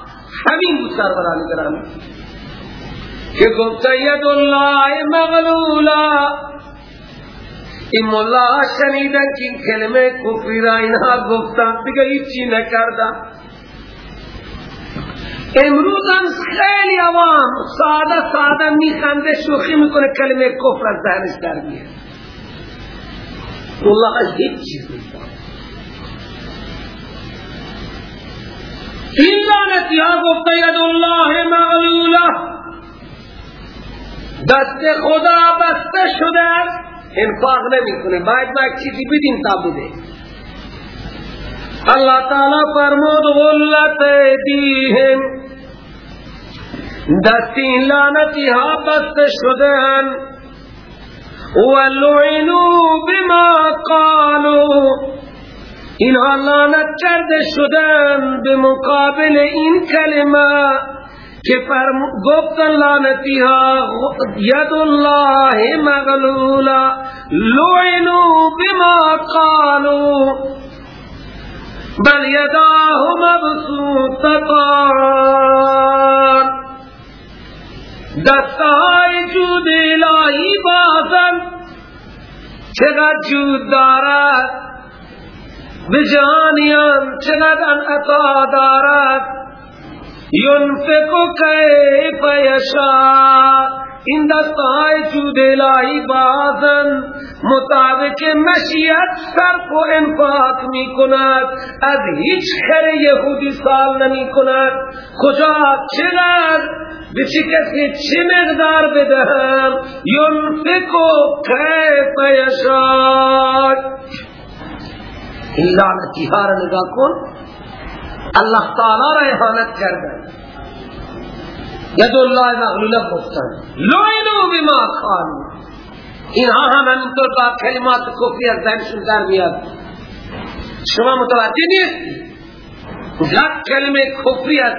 همین بود سروران گرامی که گفت ید الله مغلولا. این ملا شنیدن که کلمه کفری را اینها گفتن دیگه هیچی نکردن امروز هم خیلی عوام ساده ساده میخنده شوخی می‌کنه کلمه کفر از ذهنش در میاد. والله از هیچ چیز نیست این لعنتی ها گفته ید الله مغلوله دست خدا بسته شده انفاق نمی کنه باید ما چیزی بدیم تا بده اللہ تعالی فرمود غلت دیهم دستی لعنتی ها بسته شدن ولعنوا بما قالوا. اینها لعنت کرده شدن به مقابل این کلمه که گفتن لعنتی ها ید الله مغلولا. لعنوا بما قالوا. بل یداه مبسوطتان دستهای جود چقدر جود دارد؟ به جهانیان چقدر عطا دارد؟ ينفق كيف يشاء این دستهای جود الهی بازن. مطابق مشیت صرف و انفاق می کند از هیچ خر یهودی سال نمی کند کجا؟ چقدر؟ به چه کسی چه مقدار بدهم؟ ینفق کیف یشاد این لعنتی ها را نگاه کن. اللہ تعالی را احانت کردن ید اللہ مغلوله گفتن. لعنو بما خانو اینها هم همینطور با کلمات کفری از ذهنشون در میاد. شما متوجه نیستی؟ یک کلمه کفری از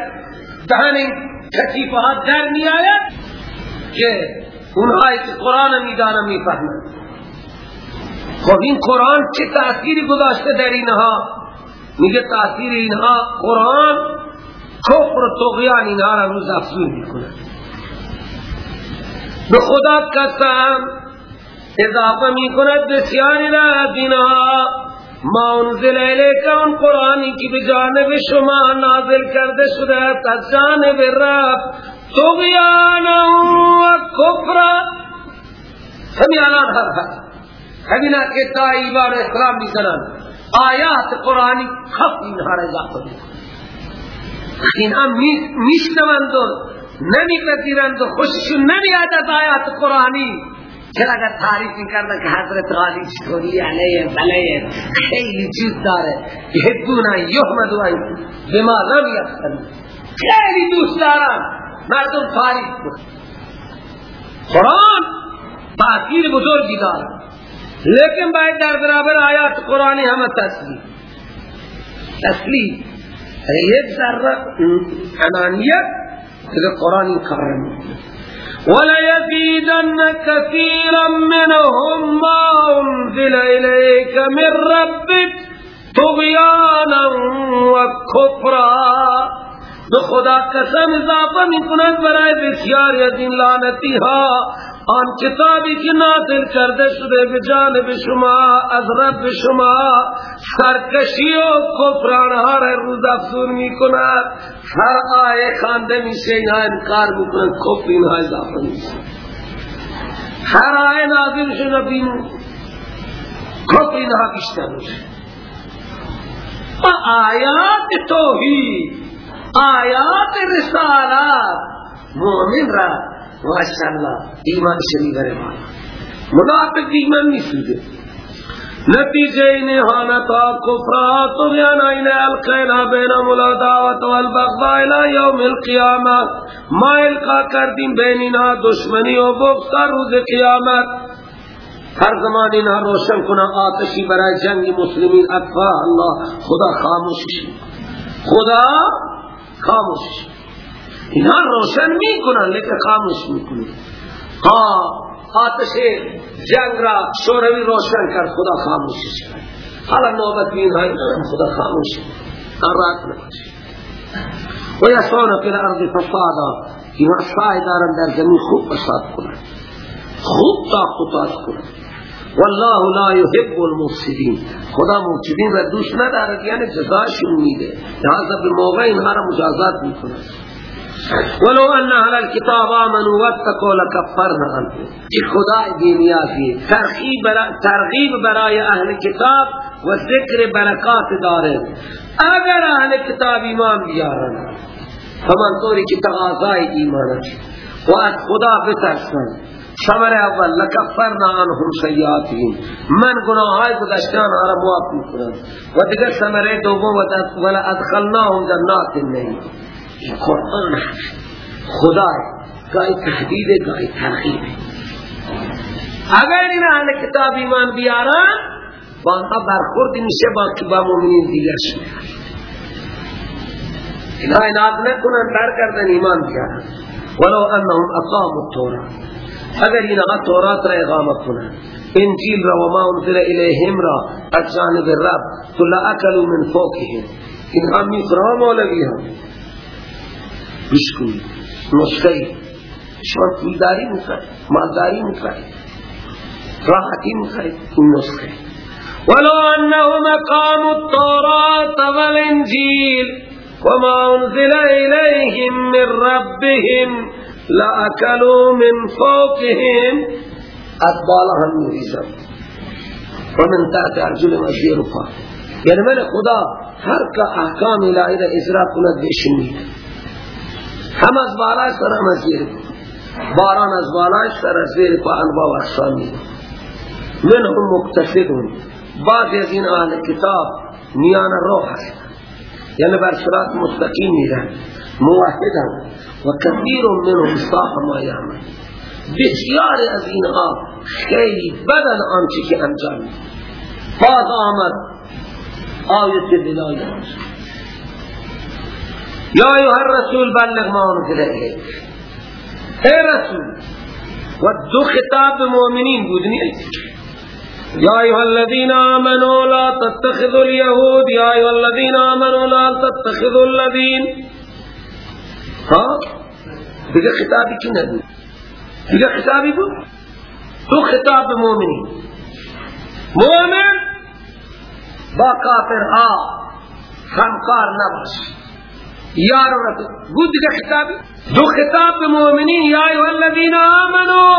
دهن کتیفه ها در میآید که اونهایی که قرآن می‌دانم می‌فهمند خب این قرآن چه تأثیری گذاشته در اینها؟ میگه تاثیر اینها قرآن کفر و تغیان اینها را روز افزون می‌کنه به خدا قسم اضافه می‌کند بسیاری را از اینها. ما انزل الیک اون قرآنی که به جانب شما نازل کرده شده از جانب رب تغیانا و کفر همی الان همینا که تا ایمان اسلام می‌زنن آیات قرآنی خف اینها را اضافه می‌کنه اینها میشنوند و نمیپذیرند و خوششون نمیاد از آیات قرآنی. چرا اگر تعریف می‌کردن که حضرت غالی چطوری علیه بلیه خیلی جود داره. یحبونا یحمدو این بما لم یفتن خیلی دوست دارن. مردم تعریف کن. قرآن تاثیر بزرگی داره. لیکن باید در برابر آیات قرآنی همه تسلیم. تسلیم. یک ذره انانیت که قرآن این کار وليزيدن كثيرا منهم ما أنزل إليك من ربك طغيانا وكفرا. تو خدا قسم اضافه نہیں کنند برائے بسیار یدین لانتی ها آن کتابی که نازل کرده شده به جانب شما از رب شما سرکشی و کفران ها را روز افزون می کند هر آیه خانده میشه اینها انکار بکنن کفر اینها اضافه هر آیه نازل شده بین. کفر اینها بیشتر و آیات توحید آیات رسالات مومن را ماشاءالله. ایمان شریف بره مانا منافق ایمان نیسیده نتیجه این احانتا کفرات و بیان این القینا بین ملاداوت و البغضاء الى یوم القیامة ما القا کردیم بین اینا دشمنی و بغض روز قیامت. هر زمان اینا روشن کنه آتشی برای جنگ مسلمین اطفاء الله خدا خاموشش. خدا خاموشش. اینا روشن می‌کنن لیکن خاموش می‌کنن. ها آتش جنگ را شوروی روشن کرد خدا خاموشش کرد حالا نوبت بین های خدا خاموش آرات نباشه و یسونا فی الارض فسادا اینا سای دارن در زمین خوب فساد کنن. خوب تا خطاط کنن. والله لا يحب المفسدين خدا مفسدین را دوست ندارد یعنی جزاشون میده. لہذا به موقع اینها را مجازات می‌کنه. ولو أن أهل الكتاب آمنوا واتقوا لكفرنا عنهم خدا دی نیازی ترغیب برای ترغیب أهل کتاب و ذکر برکات داره اگر أهل کتاب ایمان بیارن همان طوری که تقاضای ایمان و از خدا بترسن. ثمر اول لکفرنا عنهم سیئاتهم. من گناه های گذشتان آرا معاف میکنم. و دیگر ثمر دوم ولا ادخلناهم جنات النعیم. این قرآن خدا گاهی تحدید گاهی ترغیب اگر این اهل کتاب ایمان بیارن با آنها برخورد میشه با با مؤمنین دیگر شده. اینا ایناد نکنن برگردن ایمان بیارن. ولو انهم اقاموا التوراة. اگر اینها تورات را اقامت کنند انجیل را و ما انزل الیهم را از جانب رب تو لأکلوا من فوقهم. اینها میفرها مولوی ها بشکوی. مسکی شور بیداری میخواد مالداری میخواد راحتی میخواد این نسخه. ولو انهم قاموا التوراة والانجيل وما انزل اليهم من ربهم لأكلوا من فوقهم. اطبالهم میریزم. ومن تحت ارجلهم مسیر فا يعني من خدا هر که احکام الهی را اجرا کند هم از بالای سر هم از زیر. باران از بالای سر از زیر پا انواع و اقسام میده. من هم مقتصدون. بعضی از این آل کتاب میان روح هست یعنی بر صراط مستقیم میرن. موحدن. و کثیر منهم صاح ما یعمل. بسیار از اینها خیلی بدن آنچه که انجام باز آمد. آیت بلایت یا ایها الرسول بلغ ما انزل الیک اے رسول؟ و دو خطاب مؤمنین بود یا ایها الذين آمنوا لا تتخذوا اليهود یا ایها الذين آمنوا لا تتخذوا الذين. ها؟ دیگه خطابی کی نبود دیگه خطابی بود تو خطاب به مومنی مومن با کافر ها همکار نباش یار رفت بود دیگه خطابی دو خطاب مومنین یا ایوه الذین آمنو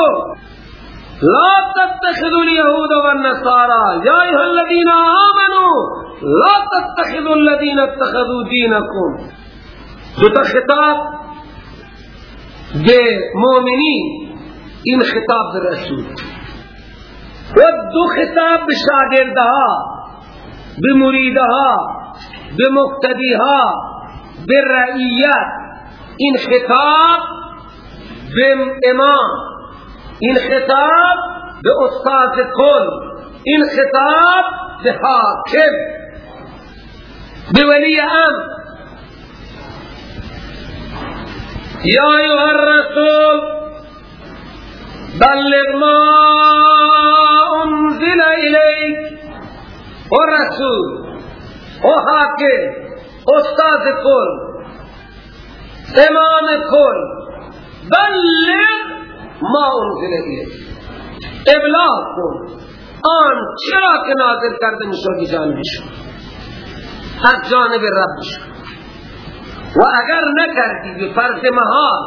لا تتخذوا اليهود والنصارى. يا أيها الذين آمنوا لا تتخذوا الذين اتخذوا دينكم. دو خطاب به مؤمنین این خطاب به رسول و دو خطاب به شاگردها به مریدها به رعیت این خطاب به امام این خطاب به استاد کل این خطاب به حاکم به ولی أمر یا ایها الرسول بلغ ما أنزل الیک و رسول و حاکم استاد کل امام کل. بلغ ما انزل الیک ابلاغ کن. آن چرا که نازل کرده می‌شد جانب شما از جانب رب شما و اگر نکردی به فرض محال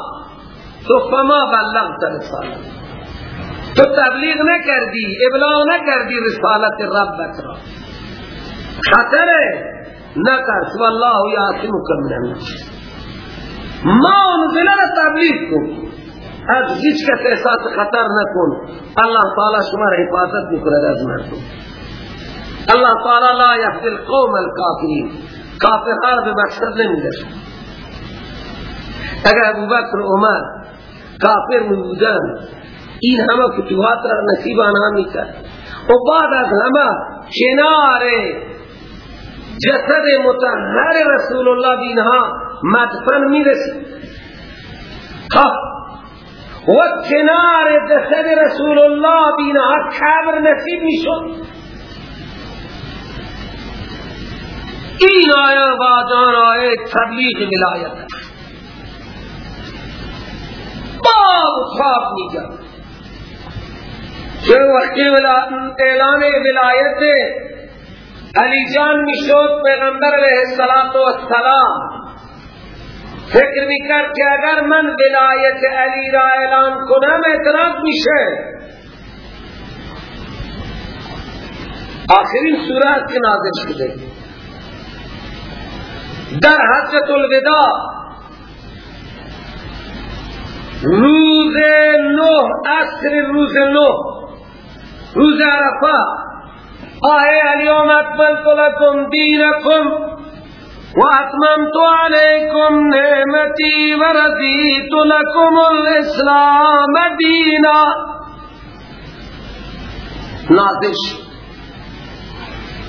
تو فما بلغت رسالت. تو تبلیغ نکردی ابلاغ نکردی رسالت ربت را. خطره. نکرد والله یعصمک من الناس ما انزل تبلیغ کن. از هیچ کس احساس خطر نکن. الله تعالی شما را حفاظت می‌کند از مردم. الله تعالی لا یهدی القوم الكافرین. کافران به مقصد نمیدرد اگر ابو بکر عمر کافر بودن این همه فتوحات را نصیب آنها می کرد و بعد از همه کنار جسد متحر رسول الله دینها مدفن می رسید خب. و کنار جسد رسول الله دینها کبر نصیب می شد این آیا واجان آیه تبلیغ ولایت. باب خواب میگم. چه وقتی اعلان ولایت علی جان می‌شد پیغمبر علیہ السلام فکر می‌کرد که اگر من ولایت علی را اعلان کنم اعتراض میشه. آخرین سورت که نازل شده. در حجت الوداع روز نه اصر روز نه روز عرفه. آه اليوم اکملت لكم دینکم و اتممت علیکم نعمتی و رضیت لكم الاسلام دینا نازش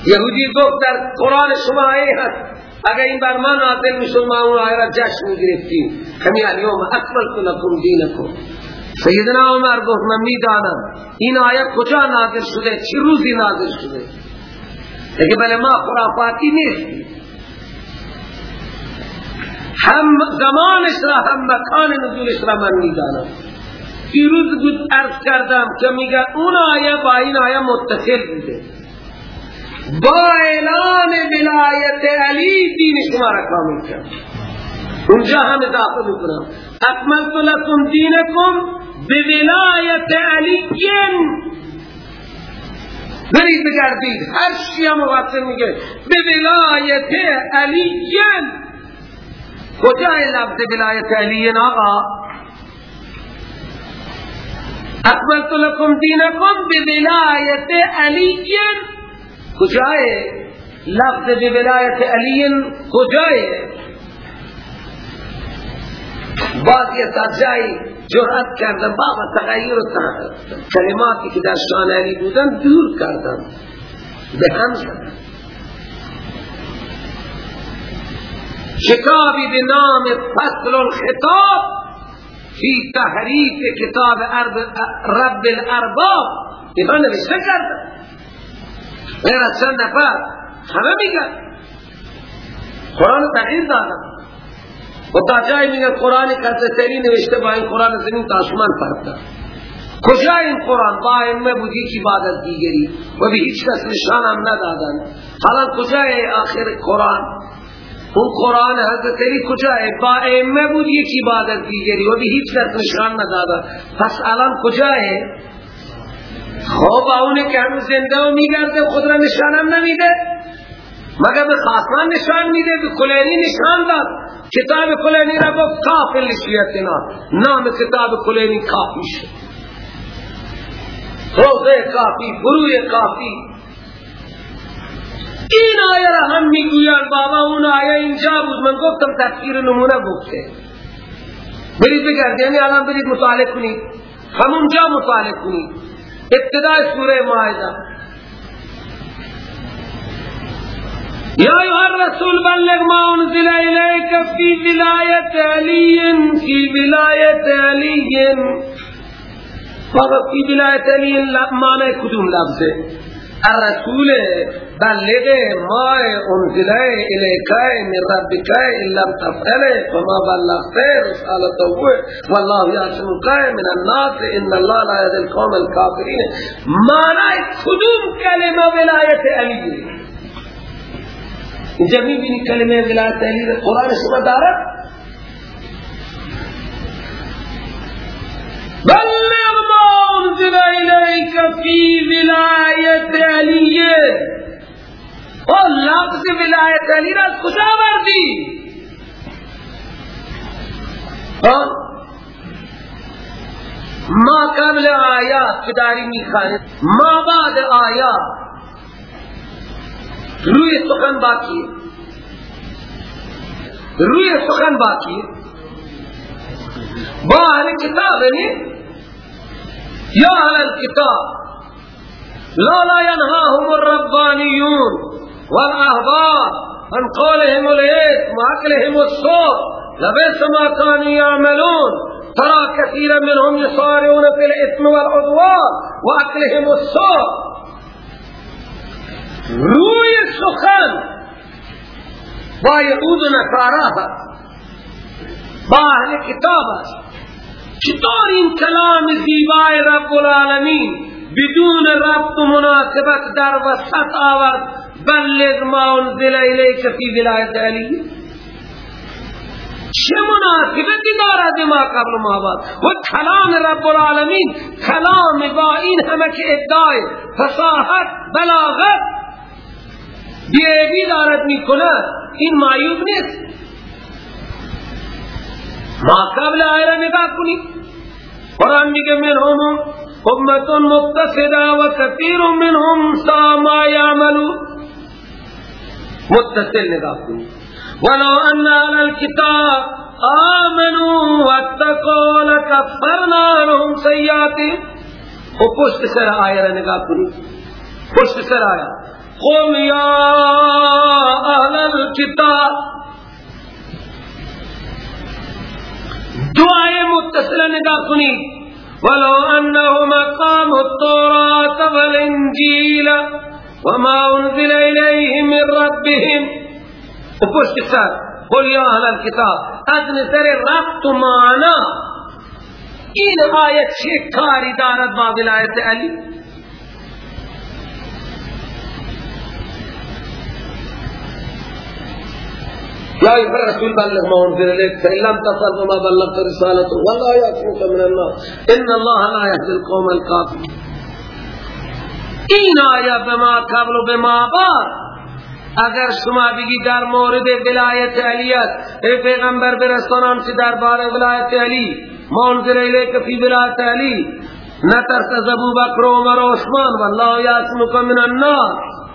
یهودی گفت در قرآن شما آیه هست. اگر این بر ما نازل می‌شد اون آیه را جشن می‌گرفتیم. کمی اليوم اکملت لكم دینکم. سیدنا عمر گفت من می‌دانم این آیه کجا نازل شده چه روزی نازل شده؟ لیکن بله ما خرافاتی نیستیم. هم زمانش را هم مکان نزولش را من می‌دانم. دیروز بود عرض کردم که میگه اون آیه با این آیه متصل بوده. با اعلان ولایت علی دین شما را کامل کرد. اونجا هم اضافه می‌کنم اکملت لکم دینکم بولایت علی برید بگردید. هر شیعه مقصر میگه. به ولایت علی کجای لفظ ولایت علی آقا؟ اکملت لکم دینکم به ولایت علی کجای لفظ به ولایت علی کجای؟ بعضی از جایی جرأت کردن بابا تغییر کلماتی که در شان علی بودن دور کردن. به هم زدن. کتابی به نام فصل الخطاب فی تحریف کتاب رب الارباب. اینا نوشته کردن. غیر از چند نفر همه میگن. قرآن تغییر دادن. و تا جای میگن قرآن کسی نوشته با این قرآن زمین تا آسمان دار کجا این قرآن؟ با ائمه بود یک عبادت دیگری. و به هیچ کس نشان هم ندادن. حالا کجا آخر قرآن؟ اون قرآن حضرت علی کجا با ائمه بود یک عبادت دیگری. و به هیچ کس نشان ندادن. پس الان کجا خوب اونه که هنو زنده و میگرده خود را نشانم نمیده. مگر به خاصمان نشان میده به کلینی نشان داد. کتاب کلینی را گفت کافی لشیتنا نام کتاب کلینی کافی شد. روزه کافی بروی کافی. این آیه را هم میگویان بابا اون آیه اینجا بود. من گفتم تفسیر نمونه گفته. برید بگرد یعنی الان برید مطالعه کنید. همونجا مطالعه کنید. ابتدای سوره مائده. یا ایها الرسول بلغ ما أنزل الیک فی ولایت علی فی ولایت علی فقط فی ولایت علی معنی کدوم لفظه الرسول بلغ ما أنزل الیک من ربک إن لم تفعل فما بلغت رسالته والله یعصمک من الناس إن الله لا يهدي القوم الكافرين. معنی کدوم کلمه ولایت علی اینجا می‌بینی کلمه ولایت علی قرآن شما دارد بلغ ما انزل الیک فی ولایت علی او لفظ ولایت علی را کجا بردی ما قبل آیات که داری می‌خواند ما بعد آیات روی سخن باقی روی سخن باقی با اہل کتاب یعنی؟ یا اہل کتاب لا لا ينهاهم الربانیون والاحبار عن قولهم العیت وعقلهم الصور لبیس ما کانی عملون ترى كثيرا منهم يصارعون في الإثم والعدوان وأكلهم الصور روی سخن با یهود و نصارا با اهل کتاب است. چطور این کلام زیبای رب العالمین بدون ربط و مناسبت در وسط آورد؟ بلغ ما انزل الیک فی ولایت علی. چه مناسبتی دارد ما قبل ما بعد و کلام رب العالمین کلام با این همه که ادعای فصاحت بلاغت بیعیبی دارد می‌کنه این معیوب نیست. ما قبل آیه را نگاه کنید قرآن میگه منهم امت مقتصده و کثیر منهم سا ما یعملو. متصل نگاه کنید ولو ان اهل الكتاب آمنوا واتقوا لكفرنا عنهم سیئاتهم. و پشت سر آیه را نگاه کنید پشت سر آیه. قل یا أهل الكتاب دعای متصل نگاه کنید ولو انهم قاموا التوراة والانجيل وما انزل اليهم من ربهم وپشت سر قل یا أهل الكتاب از نظر ربط معنا این آیت چه کاری دارد با ولایت علی يا أيها الرسول بلغ ما أنزل إليك فإن لم تصل فما بلغت رسالته. والله يعصمك من الناس إن الله لا يهدي القوم الكافرين. این آیه به ما قبل و به ما بعد اگر شما بگی در مورد ولایت علیت ای پیغمبر برسانم چه در بار ولایت علی؟ منظر الیک فی ولایت علی. نترس از ابو بکر و عمر و عثمان. والله یاسمک من الناس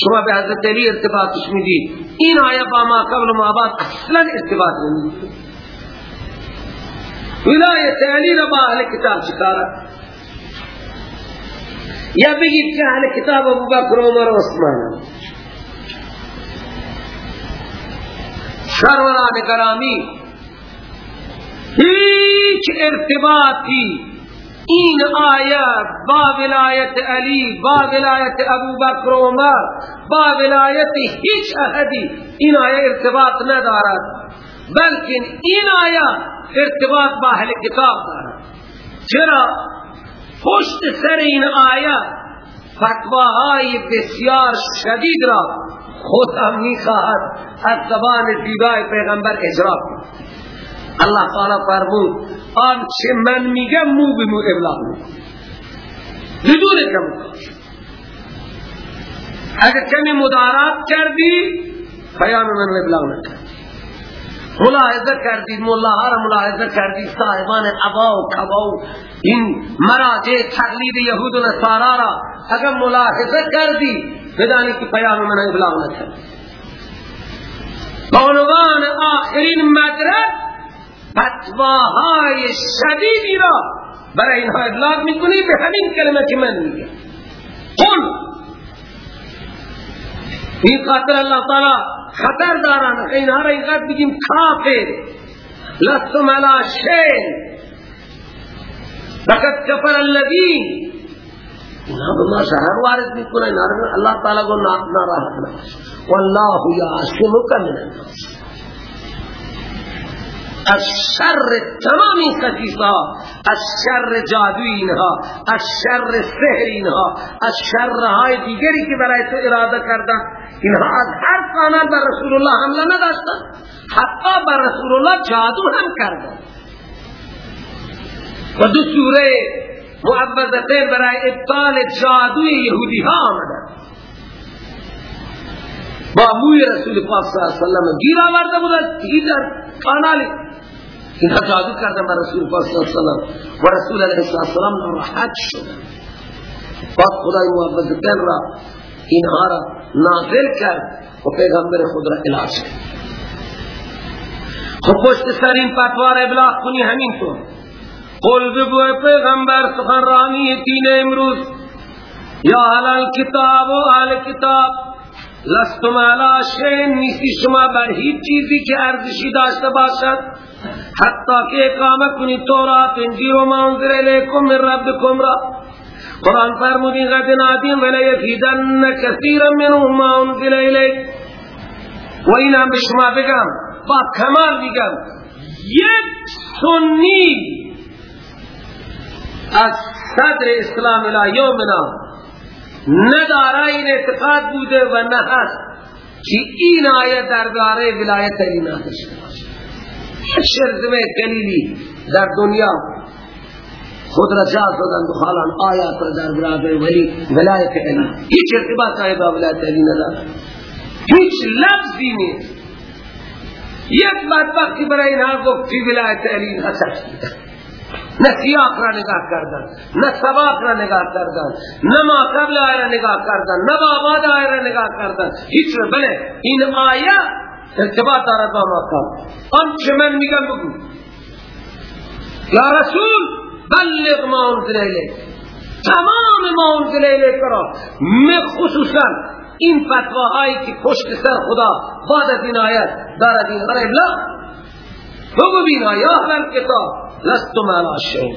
شما به حضرت علی ارتباطش می‌دید این آیه با ما قبل ما بعد اصلا ارتباط نمی‌دید ولایت علی را با اهل کتاب چکارا یا بگید که اهل کتاب ابو بکر عمر عثمان. سروران گرامی هیچ ارتباطی این آیت با ولایت علی با ولایت ابو بکر و عمر با ولایت هیچ احدی این آیه ارتباط ندارد. بلکه این آیه ارتباط با اهل کتاب دارد. چرا؟ پشت سر این آیه فتواهای بسیار شدید را خود هم از زبان زیبای پیغمبر اجرا الله تعالی فرمود آن چه من میگم مو به مو ابلاغ بدون کم اگر کمی مدارات کردی پیام من ابلاغ نکرد ملاحظه کردید ملاها را ملاحظه کردید صاحبان عبا و کبا و این مراجع تقلید یهود و نصارا را اگر ملاحظه کردی بدانی که پیام من ابلاغ نکرد بعنوان آخرین مدرک فتواهای شدیدی را برای اینها ابلاغ می‌کنی به همین کلمه که من میگم. قل! این خاطر اللہ تعالی خطر دارن. اینها را اینقدر بگیم کافر. لستم علا شین. لقد کفر الذین. اینا به ما شهر وارد می‌کنه اینا را اللہ تعالی کو ناراحت نباش. والله یعصمک من الناس. از شر تمام این خصیصه از شر جادوی اینها از شر سحر اینها از شرهای دیگری که برای تو اراده کردن اینها از هر کانال بر رسول الله حمله نداشتن حتی بر رسول الله جادو هم کردن. و دو سوره معوضتین برای ابطال جادوی یهودی ها آمدن. با موی رسول پاک صلی اللہ علیہ وسلم گیر آورده بود از در کانالی اینها جادو کردن بر رسول پاک صلی اللہ علیہ وسلم. و رسول علیه السلام ناراحت شد. بعد خدای معوضتین را اینها را نازل کرد و پیغمبر خود را علاج کرد. خب پشت سر این فتوار ابلاغ کنی همین طور. قل بگو پیغمبر سخنرانی دین امروز. یا اهل کتاب و اهل کتاب. لستم علا شین نیستی. شما بر هیچ چیزی که ارزشی داشته باشد حتی که اقامت کنی تورات انجیل و منظر علیکم من ربکم را. قرآن فرمودین قد نادین ولی یفیدن کثیرا منهم ما انزل الیک. و این هم به شما بگم با کمال بگم یک سنی از صدر اسلام الى یومنا نداره این اعتقاد بوده و نه هست که این آیه درباره ولایت علی نازل شده شرزمه دلیلی در دنیا خود را جا دادن حالان آیات را در برابر ولی ولایت علی هیچ ارتباط آیه با ولایت علی نداره هیچ لفظی نیست. یک بدبختی برای اینها گفت فی ولایت علی حسد نه سیاق را نگاه کردن نه سباق را نگاه کردن نه ما قبل آیه را نگاه کردن نه بعد آیه را نگاه کردن. هیچ را بله این آیه ارتباط دارد با ما کام آنچه من میگم بگو. یا رسول بلغ ما انزل الیک. تمام ما انزل الیک را. خصوصا این فتواهایی که پشت سر خدا بعد از این آیت دارد این غریب. لا بگو بینا یا کتاب. لستم علا شین.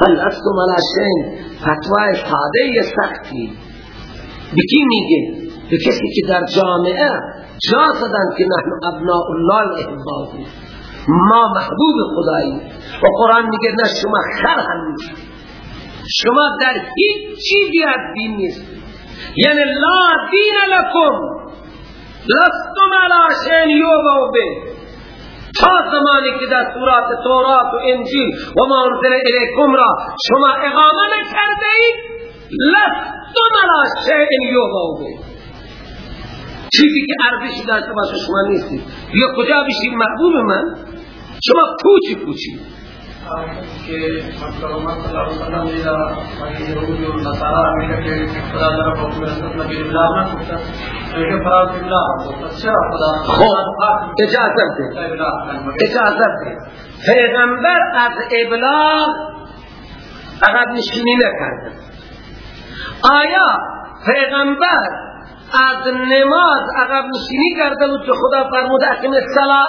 هل لستم علا شین؟ فتوای ساده سختی. بکی میگه؟ به کسی که در جامعه جا زدن که نحن ابناء الله الاحبابی ما محبوب خدایی. و قرآن میگه نه شما خر هم شما در هیچ چیزی از دین نیست. یعنی لا دین لکم. لستم علا شین یوبو به. تا زمانی که در سورات تورات و انجیل و ما انزل الیکم را شما اقامه نکرده اید لستم علا شیء یوباوه چیزی که ارزشی داشته باشه شما نیستید. یا کجا بشید محبوب من. شما پوچی پوچی que Muhammad sallallahu alaihi wasallam dia bagi Yahudi dan Nasara mereka ke pada dalam populasi Nabi Allah na mereka para Allah अच्छा खुदा اجازت ده اجازت ده پیغمبر از ابلاغ عقب نشینی نکرده آیا پیغمبر از نماز عقب نشینی کرده بود که خدا فرموده اقیم الصلاه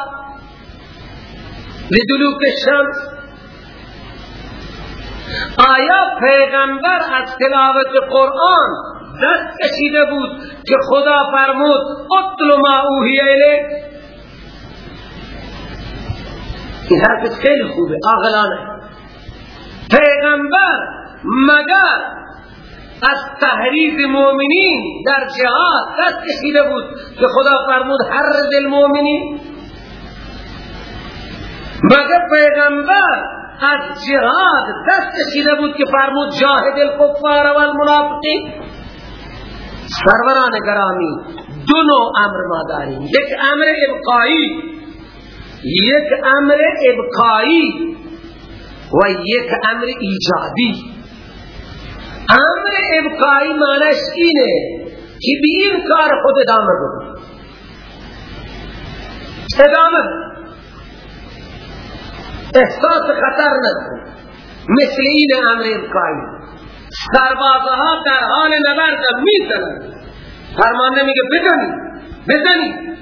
لدلوک الشمس آیا پیغمبر از تلاوت قرآن دست کشیده بود که خدا فرمود اطل ما اوهی الیک؟ این حرف خیلی خوبه آغلانه پیغمبر مگر از تحریف مؤمنین در جهاد دست کشیده بود که خدا فرمود هر دل مؤمنین مگر پیغمبر از جهاد دست کشیده بود که فرمود جاهد الکفار و المنافقین سروران گرامی دو امر ما داریم. یک امر ابقایی یک امر ابقایی و یک امر ایجادی. امر ابقایی معنیش اینه که این کار خود ادامه بود ادامه. احساس خطر نکن مثل این امر امکانی سربازها در حال نبرد می‌زنن فرمانده میگه بزنی بزنی.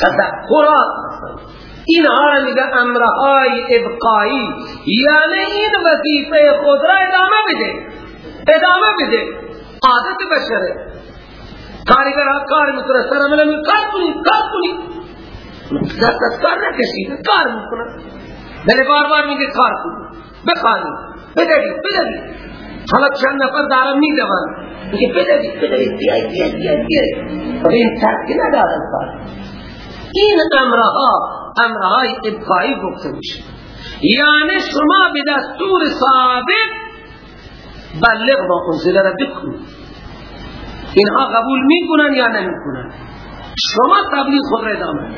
تذکرات این ها میگه امرهای ابقایی. یعنی این وظیفه خود را ادامه بده. ادامه بده. عادت بشره. کارگر ها کار می‌کنه سرمانه میگه کار کنی کار کنی دست از کار نکشید کار می‌کنه. بله بار بار میگه کار کنی بخوانی. بدوی بدوی. حالا چند نفر دارم میدوان. میگه بدوی بدوی. بیای بیای بیای و این ترکی ندارن کار. این امرها امرهای ابقایی گفته میشه. یعنی شما به دستور ثابت بلغ ما انزل را بکنید اینها قبول می‌کنن یا نمی‌کنن؟ شما تبلیغ خود را ادامه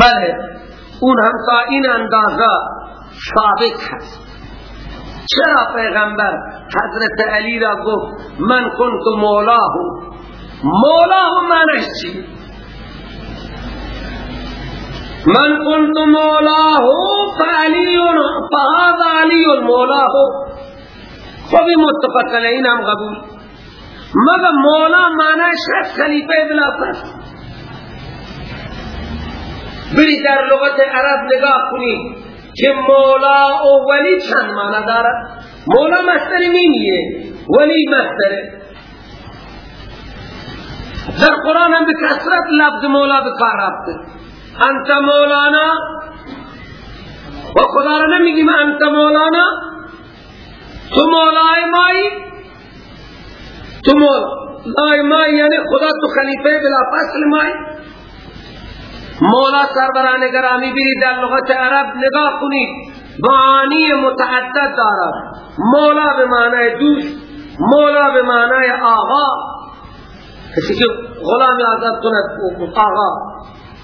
بله اون هم تا این اندازه ثابت هست. چرا پیغمبر حضرت علی را گفت من کنت مولاه؟ مولاه معنیش چی؟ من كنت مولاه فعلی فهذا علی مولاه خبی متفق علیه هم قبول. مگر مولا معنیش هست خلیفه بلا پس بری در لغت عرب نگاه کنی که مولا و ولی چند معنی دارد مولا مستر نیمیه ولی مستره. در قرآن هم به کسرت لفظ مولا بکار رفته. انت مولانا؟ و خدا را نمیگیم انت مولانا؟ تو مولای مایی؟ تو مولای مایی یعنی خدا تو خلیفه بلا فصل مایی؟ مولا سربران گرامی بیری در لغت عرب نگاه کنید معانی متعدد دارد. مولا به معنی دوست مولا به معنی آقا. کسی که غلام آزاد کند آقا.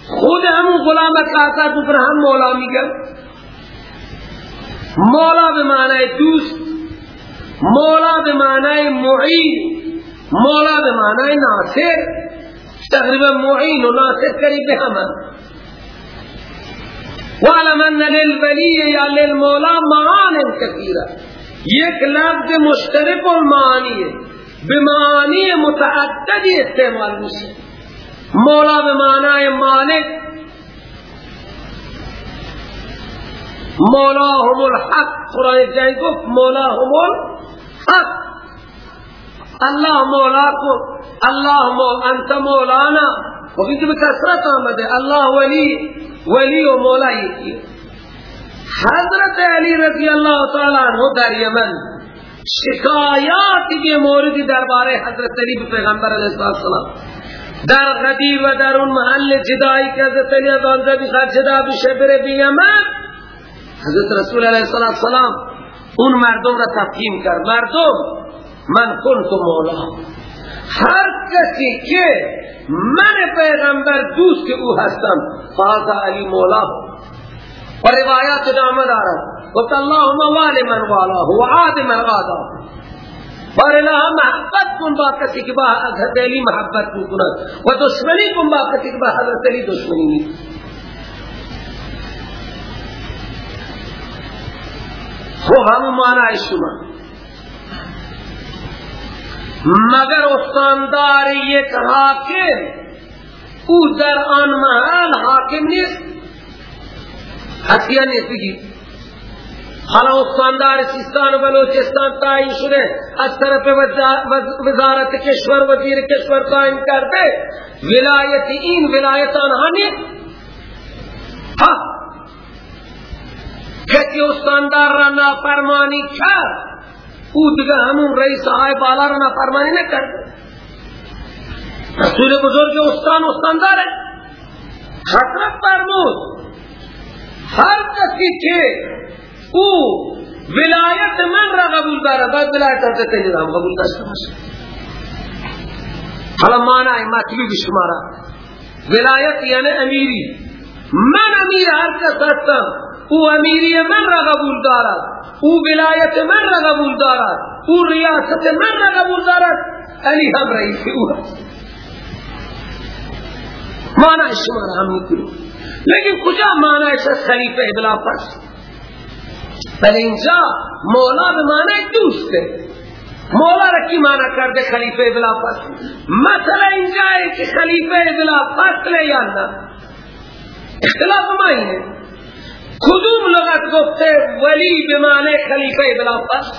خود همون غلام آزاد بکنه هم مولا میگن. مولا به معنی دوست مولا به معنی معین مولا به معنی ناصر تقریبا معین و ناصر قریب همه. وعلم ان للولی یا للمولا معان کثیره یک لفظ مشترک المعانی به معانی متعددی استعمال میشه. مولا به معنای مالک مولاهم الحق. قرآن جایی گفت مولاهم الحق. الله مولاکم الله مول انت مولانا. وقتی که به کسرت آمده. الله ولی ولی و مولا یکی. حضرت علی رضی اللہ تعالی عنہ در یمن. شکایاتی که موردی درباره حضرت علی پیغمبر علیه السلام. در غدیر و در اون محل جدایی که حضرت علی از آنجا بخواد جدا بشه بره به حضرت رسول علیه السلام اون مردم را تفهیم کرد. مردم من کنت مولا هر کسی که من پیغمبر دوست او هستم فاذا علی مولا و روایات دامه دارد. گفت اللهم والی من والاه و عاد من عادا بار الہ محبت کن با کسی که با حضرت علی محبت کند و دشمنی کن با کسی که با حضرت علی دشمنی نیست خب همون معنی شما مگر استاندار یک حاکم أو در آن محل حاکم نیست. حسیه نیست بگی. حالا استاندار سیستان و بلوچستان تعیین شده. از طرف وزارت کشور وزیر کشور تعیین کرده. ولایت این ولایت آنها نیست. ها. کسی استاندار را نافرمانی کرد. او دیگه همون رئیس های بالا را نافرمانی نکرد رسول بزرگ استان استان داره حضرت فرمود هر کسی که او ولایت من را قبول داره باید ولایت حضرت علی را قبول داشته باشه. حالا معنی مطلوب شما را؟ ولایت یعنی امیری. من امیر هر کس هستم. او امیری من را قبول دارد. او ولایت من را قبول دارد. او ریاست من را قبول دارد. علی هم رئیس او هست. معنی شما را لیکن کجا معنی از خلیفه ابلا پس بل اینجا مولا به معنی دوسته. مولا را کی معنی کرده خلیفه ابلا پس مثلا اینجا ہے کہ خلیفه ابلا فصل یا نه اختلاف اینه. کدوم لغت گفته ولی به معنی خلیفه ابلا فصل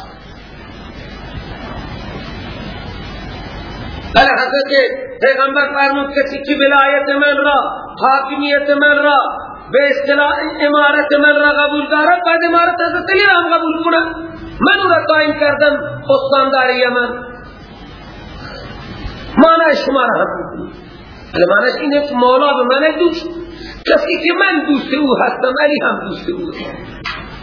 بله حضرت پیغمبر فرمود کسی که ولایت من را حاکمیت من را به اصطلاح امارت من را قبول دارد بعد امارت حضرت علی را هم قبول کنم. من او را قائم کردم استاندار یمن. معنی شما را هم بله معنیش اینه مولا به من دوست. کسی که من دوست او هستم علی هم دوست او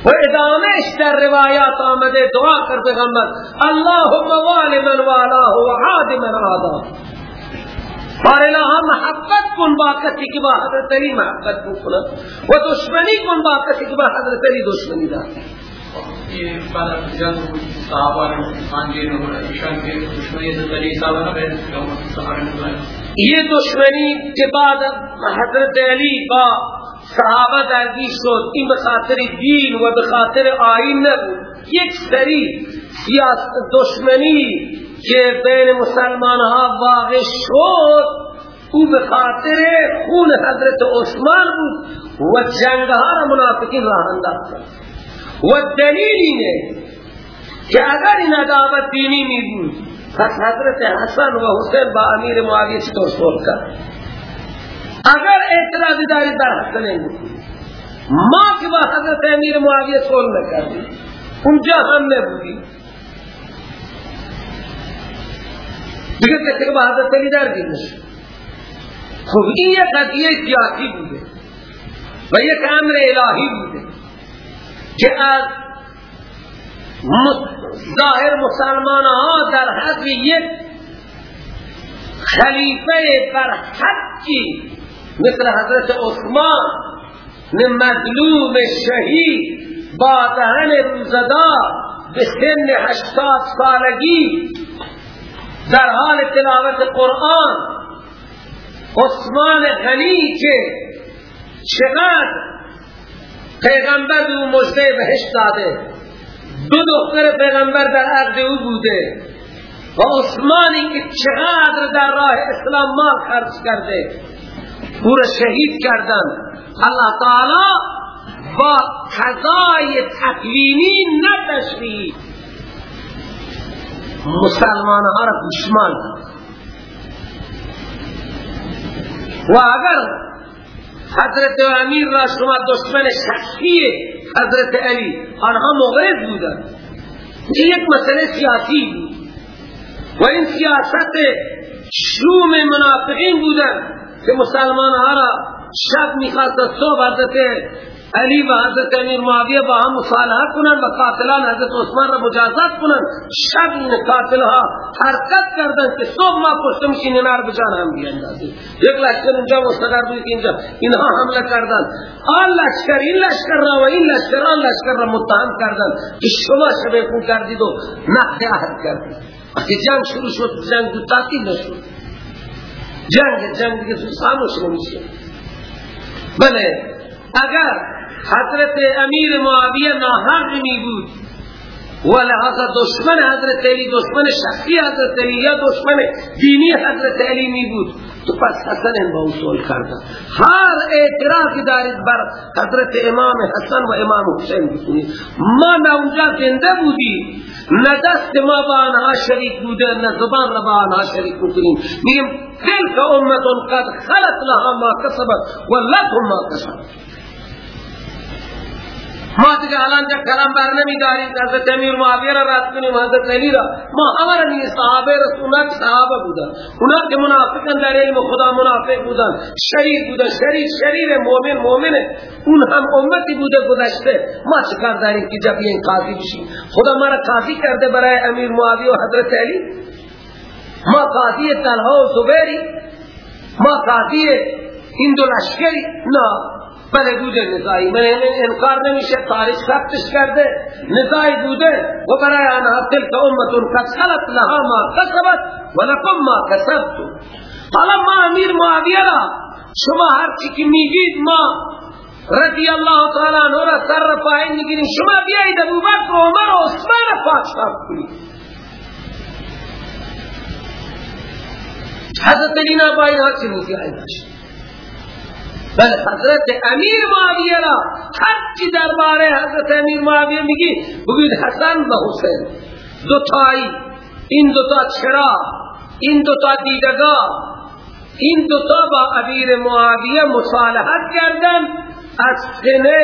و ادامهش در روایات آمده دعا کر پیغمبر اللهم وال من والاه و عاد من عادا اور الہ محبت کن با کسی که با حضرت علی محبت کن و دشمنی کن با کسی که با حضرت علی دشمنی دار یہ بعد از جنگ صحابہ نے مسلمان جی نے ایشان کے دشمنی سے علی نے بہن یہ دشمنی کے بعد حضرت علی با صحابه درگیر شد این به خاطر دین و به خاطر آین نبود یک سری سیاست دشمنی که بین مسلمان ها واقع شد او به خاطر خون حضرت عثمان بود و جنگ ها را منافقین راه انداخت. و دلیل اینه که اگر این عداوت دینی می بود پس حضرت حسن و حسین با امیر معاویه چطور صلح کرد؟ اگر اعتراضی داری در نمی ما که با حضرت امیر معاویه صلح نکردیم اونجا هم نبودیم. دیگه با حضرت علی در نشه خب این یک قضیه سیاسی بوده و یک امر الهی بوده که از ظاهر مسلمان ها در حق یک خلیفه بر حقی مثل حضرت عثمان مظلوم شهید با دهن روزدار به سن هشتاد سالگی در حال تلاوت قرآن عثمان غنی که چقدر پیغمبر به او مجده بهشت داده دو دختر پیغمبر در عقد او بوده و عثمانی که چقدر در راه اسلام مال خرج کرده او را شهید کردن. الله تعالی با قضای تکوینی نه تشریع مسلمان ها را پشمان و اگر حضرت امیر را شما دشمن شخصی حضرت علی آنها مغرب بودن این یک مسئله سیاسی بود. و این سیاست شوم منافقین بودن که مسلمان ها را شب می‌خواست صبح حضرت علی و حضرت امیر معاویه با هم مصالحه کنند و قاتلان حضرت عثمان را مجازات کنند شب این قاتل ها حرکت کردند که صبح ما پشت میشین اینا را بجان هم بیاندازیم یک لشکر اونجا مستقر بود اینجا. اینها حمله کردند آن لشکر این لشکر را و این لشکر آن لشکر را متهم کردند که شما شبه خون کردید و نقد عهد کردید. وقتی جنگ شروع شد جنگ دو تاکید نشد. جنگ جنگ دیگه تو خاموش نمیشه بله اگر حضرت امیر معاویه ناحق می بود و لحظه دشمن حضرت علی دشمن شخصی حضرت علی یا دشمن دینی حضرت علی می بود تو پس حسن با اصول کرده هر اعتراضی دارید بر حضرت امام حسن و امام حسین بکنید ما نه اونجا زنده بودی نه دست ما با آنها شریک بوده نه زبان را با آنها شریک بکنیم میم تلک قد خلط لها ما کسبت و لکم ما کسبت. ما دیگه الان جا کلام بر نمیداریم. حضرت امیر معاویه را رد کنیم. حضرت علی را. ما همه نیز صحابه رسول که صحابه بودن. اونا که منافقن در علم خدا منافق بودن. شریر بودن. شریر شریر مومن مومنه اون هم امتی بوده گذشته. ما چکار داریم که جب این قاضی بشیم؟ خدا ما را قاضی کرده برای امیر معاویه و حضرت علی؟ ما قاضی طلحه و زبیری؟ ما قاضی این دو لشکری؟ نه. بله بوده نزایی من انکار نمیشه تاریخ ثبتش کرده. نزایی بوده. و برای آنها تلک امتون قد خلط لها ما کسبت و لکم ما کسبتو حالا ما امیر معاویه را شما هر چی که میگید ما رضی الله تعالی عنہ را سر پایین می‌گیریم. شما بیایید ابو بکر و عمر و عثمان پادشاه کنید. حضرت علی نا با اینها میگه بل حضرت امیر معاویه را هر چی درباره حضرت امیر معاویه میگی بگید حسن و حسین. دو تایی این دو تا چرا؟ این دو تا دیدگاه. این دو تا با امیر معاویه مصالحت کردن. از سنه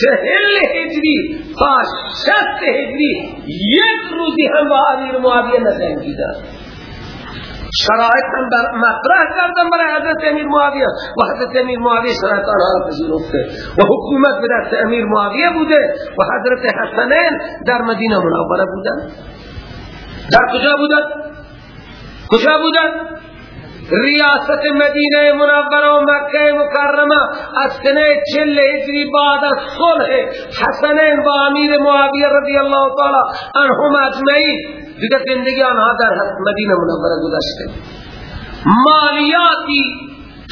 چهل هجری تا شست هجری یک روزی هم با امیر معاویه نزنگیدن شرایط هم مطرح کردن برای حضرت امیر معاویه. و حضرت امیر معاویه شرایط آنها را پذیرفته. و حکومت به دست امیر معاویه بوده. و حضرت حسنین در مدینه منوره بودن. در کجا بودن؟ کجا بودن؟ ریاست مدینه منوره و مکه مکرمه. از سنه چل هجری بعد از صلح حسنین با امیر معاویه رضی الله تعالی عنهم اجمعین. دیگه زندگی آنها در مدینه منوره گذشته. مالیاتی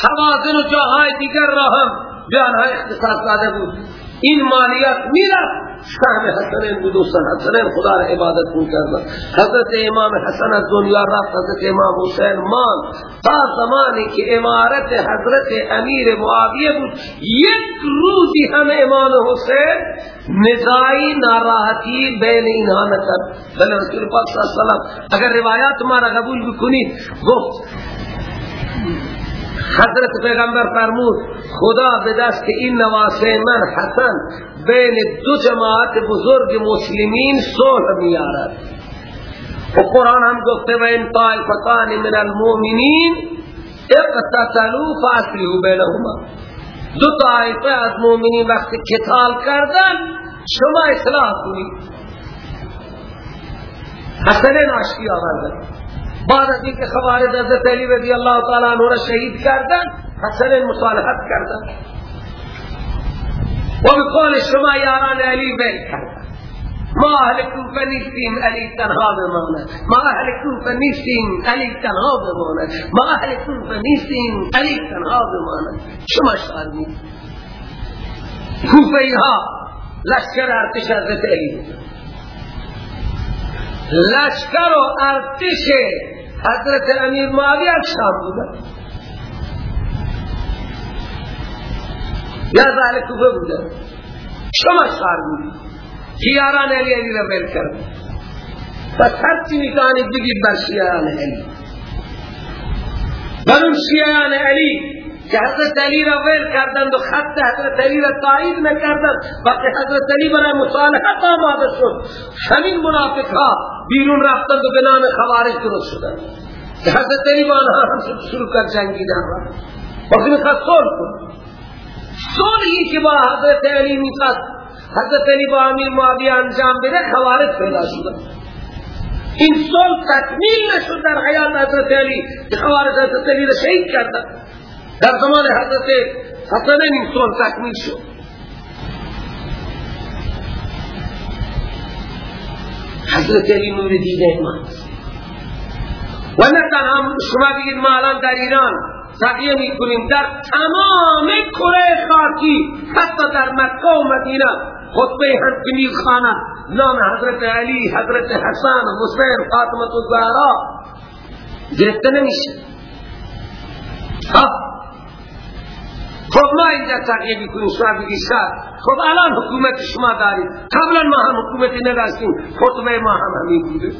توازن و جاهای دیگر را هم به آنها اختصاص داده بود. این مالیات می‌رفت. سهم حسنین بود و حسنین خدا را عبادت کن کردن حضرت امام حسن از دنیا رفت حضرت امام حسین مان تا زمانی که امارت حضرت امیر معاویه بود یک روزی هم امام حسین نزائی ناراحتی بین اینها نکرد. بله رسول پاک صلی اللہ علیہ وسلم اگر روایات ما را قبول بکنید گفت حضرت پیغمبر فرمود خدا به دست این نواسه من حسن بین دو جماعت بزرگ مسلمین صلح میارد. و قرآن هم گفته و این طائفتان من المؤمنین اقتتلوا فاصلحوا بینهما. دو طائفه از مؤمنین وقتی کتال کردن شما اصلاح کنید. حسنین عشقی آوردن. بعد از اینکه خوارج حضرت علی رضی اللہ تعالی را شهید کردن حسنین مصالحت کردن. و بقول شما یاران علی بیل کردن. ما اهل کوفه نیستیم علی تنها بماند. ما اهل کوفه نیستیم علی تنها بماند. ما اهل کوفه نیستیم علی تنها بماند. شما شعر می کوفه ها لشکر ارتش حضرت علی. لشکر و ارتش حضرت امیر معاویه شام بودن یا ذالک کوفه بودن شما شعر می شیعان علی علی را بیل کرد. پس هر چی می‌توانید بگید بر شیعان علی. بر اون شیعان علی که حضرت علی را ویل کردند و خط حضرت علی را تایید نکردند. وقتی حضرت علی برای مصالحت آماده شد همین منافق ها بیرون رفتند و بنام خوارج درست شدند. که حضرت علی با آنها هم شروع کرد جنگیدن را وقتی می‌خواست صلح کن صلحی که با حضرت علی می‌خواست حضرت علی با امیر معاویه انجام بده خوارج پیدا شدن این صلح تکمیل نشد در حیات حضرت علی که خوارج حضرت علی را شهید کردن در زمان حضرت حسن این صلح تکمیل شد. حضرت علی نور دیده ایمان و نه تنها شما بگید ما در ایران سقیه می کنیم در تمام کره خاکی حتی در مکه و مدینه خطبه که خانه نام حضرت علی حضرت حسن حسین فاطمه الزهرا گرفته نمیشه. خب ما اینجا تغییر بکنیم شما بگی شاید خب الان حکومت شما دارید. قبلا ما هم حکومتی نداشتیم. خطبه ما هم همین بوده.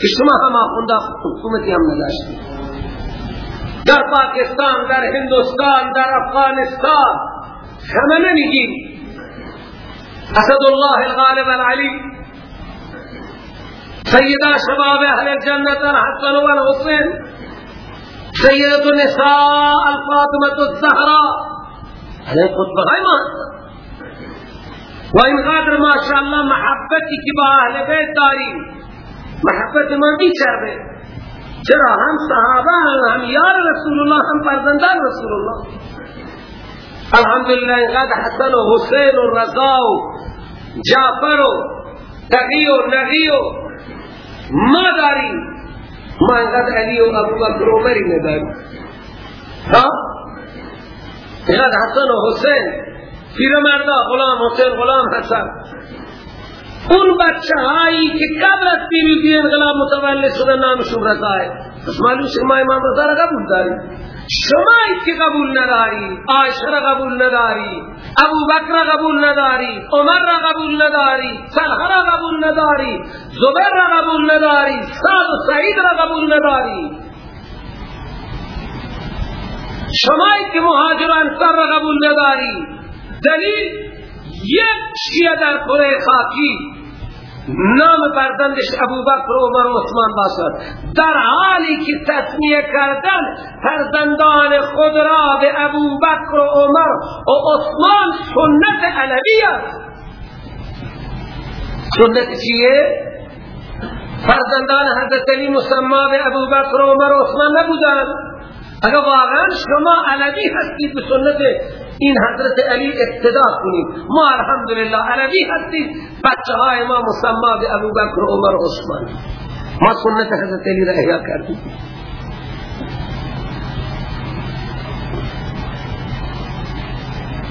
که شما هم آخونده حکومتی هم نداشتیم در پاکستان در هندوستان در افغانستان. همه نمیگیم. الله الغالب العلي سيدا شباب اهل الجنة الحسن والحسين سيدة النساء الفاطمة الزهراء. هذه خطبة. هاي ما وإن قادر ما شاء الله محبتي كبا أهل بيت داري. محبت ما بھی چربے چرا ہم صحابہ ہم یار رسول اللہ ہم فرزندان رسول اللہ الحمدللہ قد حسن و حسین و رضا و جعفر و تقی و نقی و ما داریم. ما اینقدر علی و ابو بکر و نداریم ها؟ اینقدر حسن و حسین پیرمردا غلام حسین غلام حسن. اون بچه هایی که قبل از پیروزی انقلاب متولد شده نامشون رضا ہے پس معلوم شما امام رضا را قبول داریم. شما که قبول نداری عائشہ را قبول نداری ابو بکر قبول نداری عمر را قبول نداری سلح را قبول نداری زبر را قبول نداری سعد و سعید را قبول نداری. شما که مهاجر انصار را قبول نداری دلیل یک شیعه در کره خاکی. نام فرزندش ابو بکر و عمر و عثمان باشد. در حالی که تصمیه کردن فرزندان خود را به ابو بکر و عمر و عثمان سنت علوی است. سنت چیه؟ فرزندان حضرت علی به ابو بکر و عمر و عثمان نبودن اگر واقعا شما علوی هستید به سنت این حضرت علی اقتدا کنید. ما الحمدلله عربی هستید بچه های ما مسمى به ابو بکر عمر عثمان. ما سنت حضرت علی را احیا کردیم.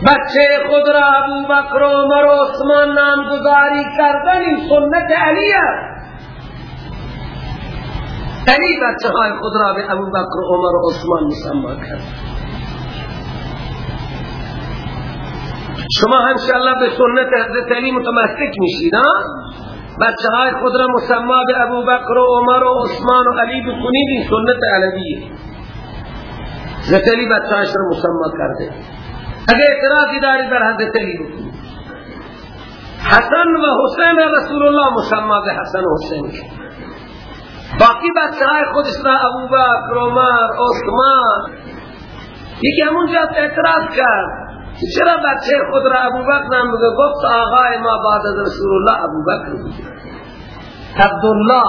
بچه خود را ابو بکر عمر عثمان نامگذاری کردن این سنت علی است علی بچه های خود را به ابو بکر عمر عثمان مسمى کرد؟ شما انشاءالله به سنت حضرت علی متمسک میشید بچه های خود را مسما به ابو بکر و عمر و عثمان و علی بکنید این سنت علویه حضرت علی بچه را مسما کرده؟ اگر اعتراضی داری در حضرت علی بکنید حسن و حسین رسول الله مسما به حسن و حسین باقی بچه های خودش را ابو بکر عمر عثمان. یکی همون جا اعتراض کرد چرا بچه خود را ابو بکر نام بگه گفت آقای ما بعد از رسول الله ابو بکر عبدالله.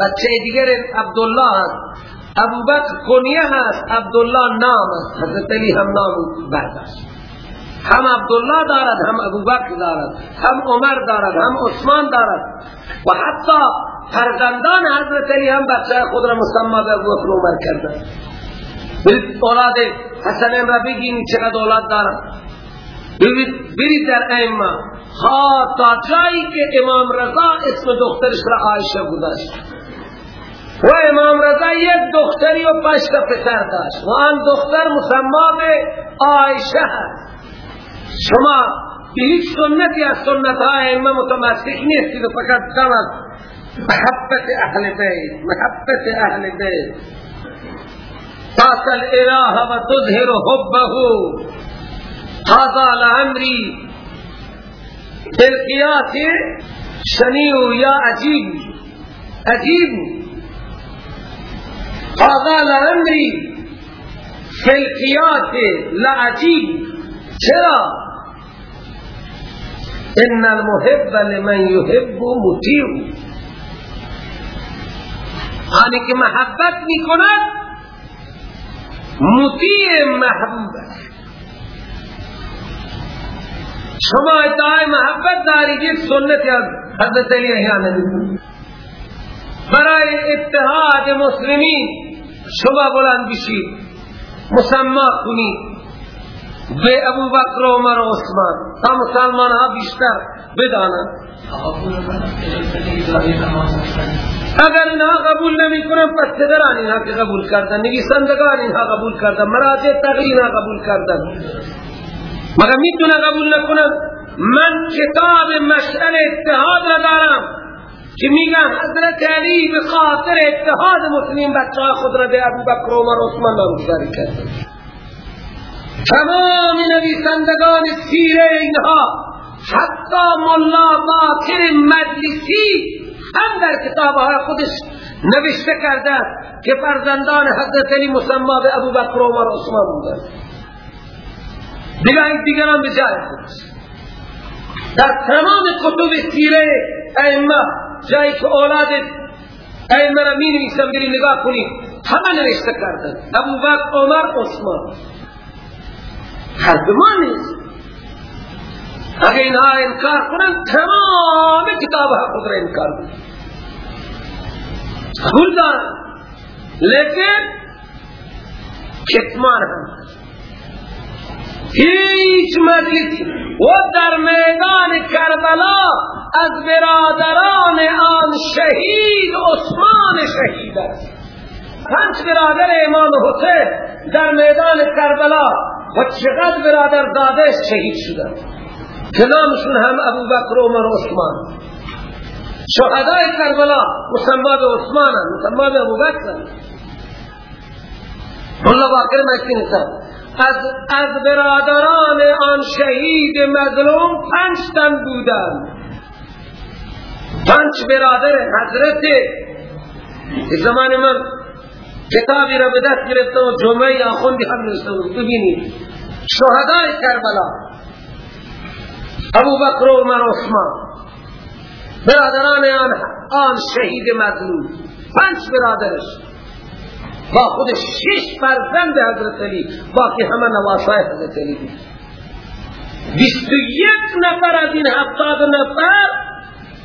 بچه دیگر عبدالله هست. ابو بکر کنیه هست. عبدالله نام است. حضرت علی هم نام برداشت. هم عبدالله دارد هم ابو بکر دارد هم عمر دارد هم عثمان دارد. و حتی فرزندان حضرت علی هم بچه خود را مسمى به ابو بکر عمر کردن اولاد حسن را بگین چقدر اولاد دارد برید در ایمه خواه تا جایی که امام رضا اسم دخترش را عایشه گذاشت. و امام رضا یک دختری و پشت پسر داشت. و آن دختر مسمى به عایشه هست شما به هیچ سنتی از سنت های ائمه متمسک نیستید و فقط کم محبة أهل بيت محبة أهل بيت. تعطى الإله وتظهر حبه. هذا لعمري بالقياس شنيع يا عجيب عجيب هذا لعمري في القياس لعجيب چرا إن المحب لمن يحب مطيع. آنی که محبت می کند مطیع محبوب شما ادعای محبت دارید یک سنت از حضرت علی احیانا برای اتحاد مسلمین شما بلند بشید مسمى کنید به ابو بکر و عمر و عثمان تا مسلمان ها بیشتر بدانند اگر اینها قبول نمی کنن پس پدران اینها که قبول کردن نویسندگان اینها قبول کردن مراجع تغییر اینها قبول کردن مگر می‌تونه قبول نکنن من کتاب مشعل اتحاد را دارم که میگن حضرت علی به خاطر اتحاد مسلم بچه خود را به ابو بکر و عمر عثمان نامگذاری کردن تمام نویسندگان سیره اینها حتی ملا باکر مجلسی هم در کتابهای خودش نوشته کرده که فرزندان حضرت علی مسمى به ابو بکر و عمر عثمان بودن دیگر دیگران به جای خودش. در تمام کتب سیره ائمه جایی که اولاد ائمه را می نویسن بریم نگاه کنید همه نوشته کردن. ابو بکر عمر عثمان. حد ما نیست اگر اینها انکار کنن تمام کتاب خود را انکار کنن. قبول دارن. لیکن کتمان هم. هیچ مجلسی و در میدان کربلا از برادران آن شهید عثمان شهید است. پنج برادر امام حسین در میدان کربلا و چقدر برادر داده شهید شدن که نامشون هم ابو بکر و عمر و عثمان؟ شهدای کربلا مسمى به عثمان مسمى به ابو بکر الله باکر مکتی نیستن از, از برادران آن شهید مظلوم پنج تن بودن پنج برادر حضرت. زمان من کتابی را به دست گرفتم و جمعه آخوندی هم نوشتم ببینید شهدای کربلا. ابو بکر و عمر عثمان. برادران آن, آن شهید مظلوم. پنج برادرش. با خودش شش فرزند حضرت علی. باقی همه نواسای حضرت علی بود. بیست و یک نفر از این هفتاد نفر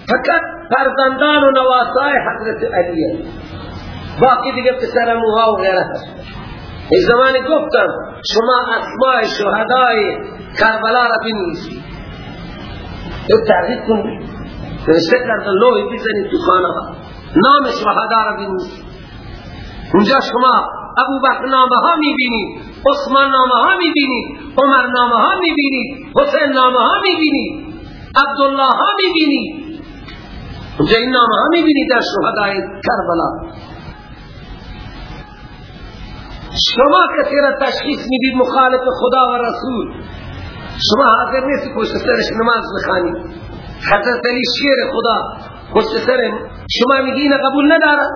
فقط فرزندان و نواسای حضرت علی باقی دیگه پسر موها و غیره. این زمان گفتم شما اسماء شهدای کربلا را بنویسید. یک تحقیق کنید نوشته کردن لوحی بزنید تو خانه نام شهدا را بنویسید. اونجا شما ابو بکر نامه ها می‌بینید عثمان نامه ها می‌بینید عمر نامه ها می‌بینید حسین نامه ها می‌بینید عبدالله ها می‌بینید. اونجا این نامه ها می‌بینید در شهدای کربلا. شما کسی را تشخیص می‌دید مخالف خدا و رسول؟ شما حاضر نیستی پشت سرش نماز بخانی حضرت علی شیر خدا پشت سر شما میگی اینه قبول ندارن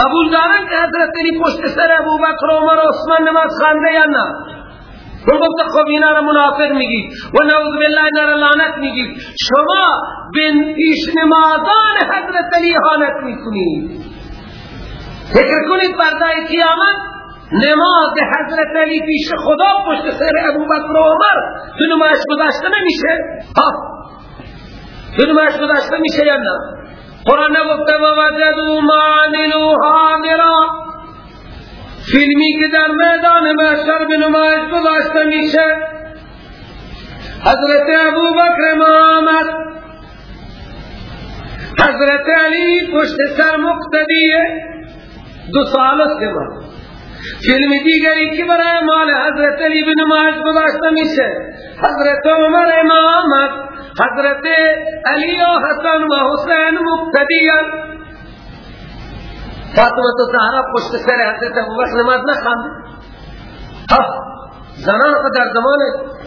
قبول دارن که حضرت علی پشت سر ابو بکر عمر عثمان نماز خانده یا نه؟ تو گفت خب اینا را منافق میگید و نعوذ بالله اینا را لعنت میگید شما به پیش نمازان حضرت علی حالت می‌کنید فکر کنید بردای قیامت نماز حضرت علی پیش خدا پشت سر ابو بکر و عمر تو نمایش گذاشته نمیشه؟ ها. تو نمایش گذاشته میشه یا نه؟ قرآن نگفته و وجدو معنلو حاضران فیلمی که در میدان محشر به نمایش گذاشته میشه. حضرت ابو بکر محمد حضرت علی پشت سر مقتدیه. دو سال است ما فیلم دیگری که برای مال حضرت علی به نمایش گذاشته میشه. حضرت عمر محمد حضرت علی و حسن و حسین مقتدیان. فاطمه تو زهرا پشت سر حضرت ابوبکر نماز نخواند زنان که در زمان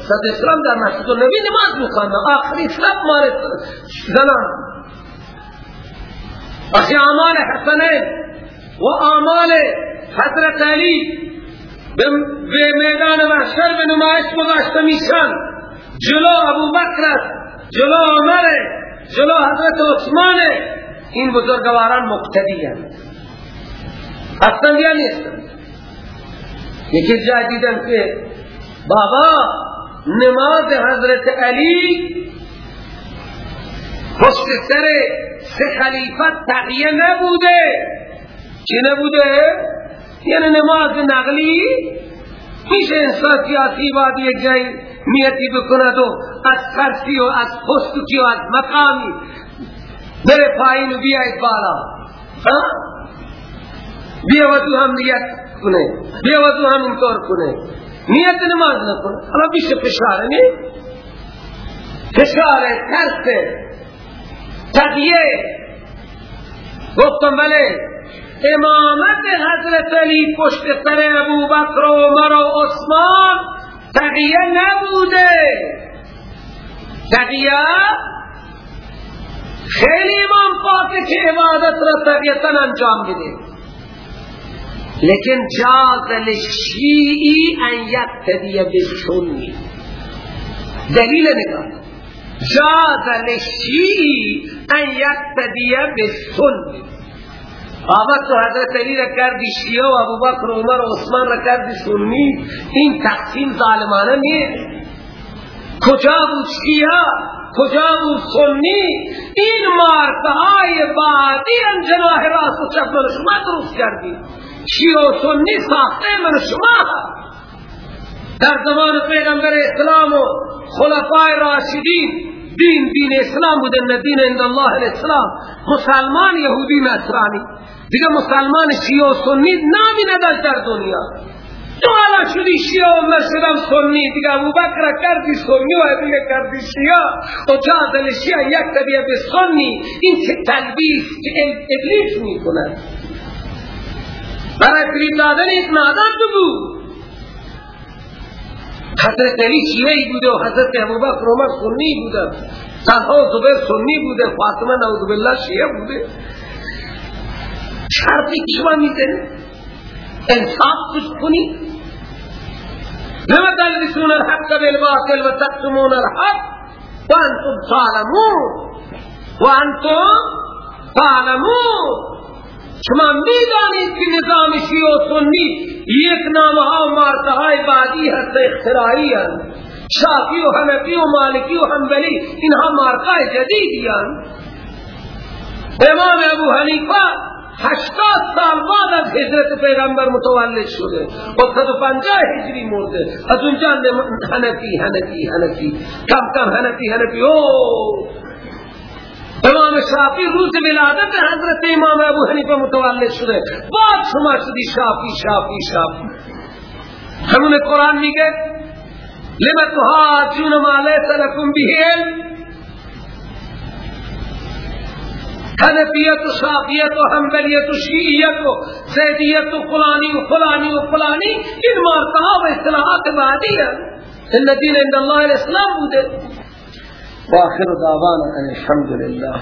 صد اسلام در مسجد نبی نماز می‌خواند. آخری اسلام مال زنان. اخی اعمال حسنین. و اعمال حضرت علی به میدان محشر به نمایش گذاشته میشن. جلو ابو بکر جلو عمر جلو حضرت عثمان این بزرگواران مقتدی هستند. هستند یا یکی جا دیدم که بابا نماز حضرت علی پشت سر سه خلیفت تقیه نبوده. چی نبوده؟ یعنی نماز نقلی میشه انسان سیاسی بعد یک جایی نیتی بکند و از کرسی و از پستکی و از مقامی بره پایین و بیاید بالا. بیا و تو هم نیت کنه. بیا و تو هم انکار کنه. نیت نماز نکنه حالا بیشه فشاره نی فشاره ترسه تقیه گفتم بله. امامت حضرت علی پشت سر ابو بکر و عمر و عثمان تقیه نبوده. تقیه خیلی امام پاکه که عبادت را تقیتا انجام بده لیکن جاز للشیعی ان یقتدی بالسنی دلیل نگاه. جاز للشیعی ان یقتدی بالسنی آبا تو حضرت علی را کردی شیعه و ابو بکر و عمر و عثمان را کردی سنی این تقسیم ظالمانه نیست کجا بود شیعه؟ کجا بود سنی؟ این مارکهای بعدی ان جناح راست و چپ من شما درست کردی. شیعه و سنی ساخته من شما. در زمان پیغمبر اسلام و خلفای راشدین دین دین اسلام بود ان دین عند الله الاسلام. مسلمان یهودی نصرانی دیگه مسلمان شیعه و سنی نامی نداشت در دنیا. تو حالا شدی شیعه و شدم سنی. دیگه ابو بکر کردی سنی و دیگه کردی شیعه. و جادل شیعه یک طبیعه به سنی. این که تلبیس که ابلیس می برای فریب دادن نادان تو بود. حضرت علی شیعه بوده و حضرت ابوبکر عمر سنی طلحه و زبیر سنی بوده فاطمه نعوذ بالله شیعه بوده. شرطی که شما می‌زنی؟ انصاف کچھ کنی؟ لما تلبسون الحق بالباطل و تقسمون الحق و انتم تعلمون. و انتم تعلمون. شما می‌دانید که نظام شیعه و سنی یک نامه ها و مارکه های بعدی هست اختراعی هست. شافی و حنفی و مالکی و حنبلی اینها مارکه جدیدی هست امام ابو حنیفه هشتاد سال بعد از هجرت پیغمبر متولد شده. و صد و پنجاه هجری مرده. از اونجا حنفی حنفی حنفی. کم کم حنفی حنفی. اوه! امام شافی روز ولادت حضرت امام ابو حنیفه متولد شده. بعد شما شدی شافی شافی شافی همون قرآن میگه لما تحاجون ما لیس لکم به علم. حنفیت و شافیت و حنبلیت و شیعیت و زیدیت و فلانی و فلانی و فلانی این مارکها و اصطلاحات بعدی ہے ان دین عند الله الاسلام بوده. وآخر دعوانا أن الحمد لله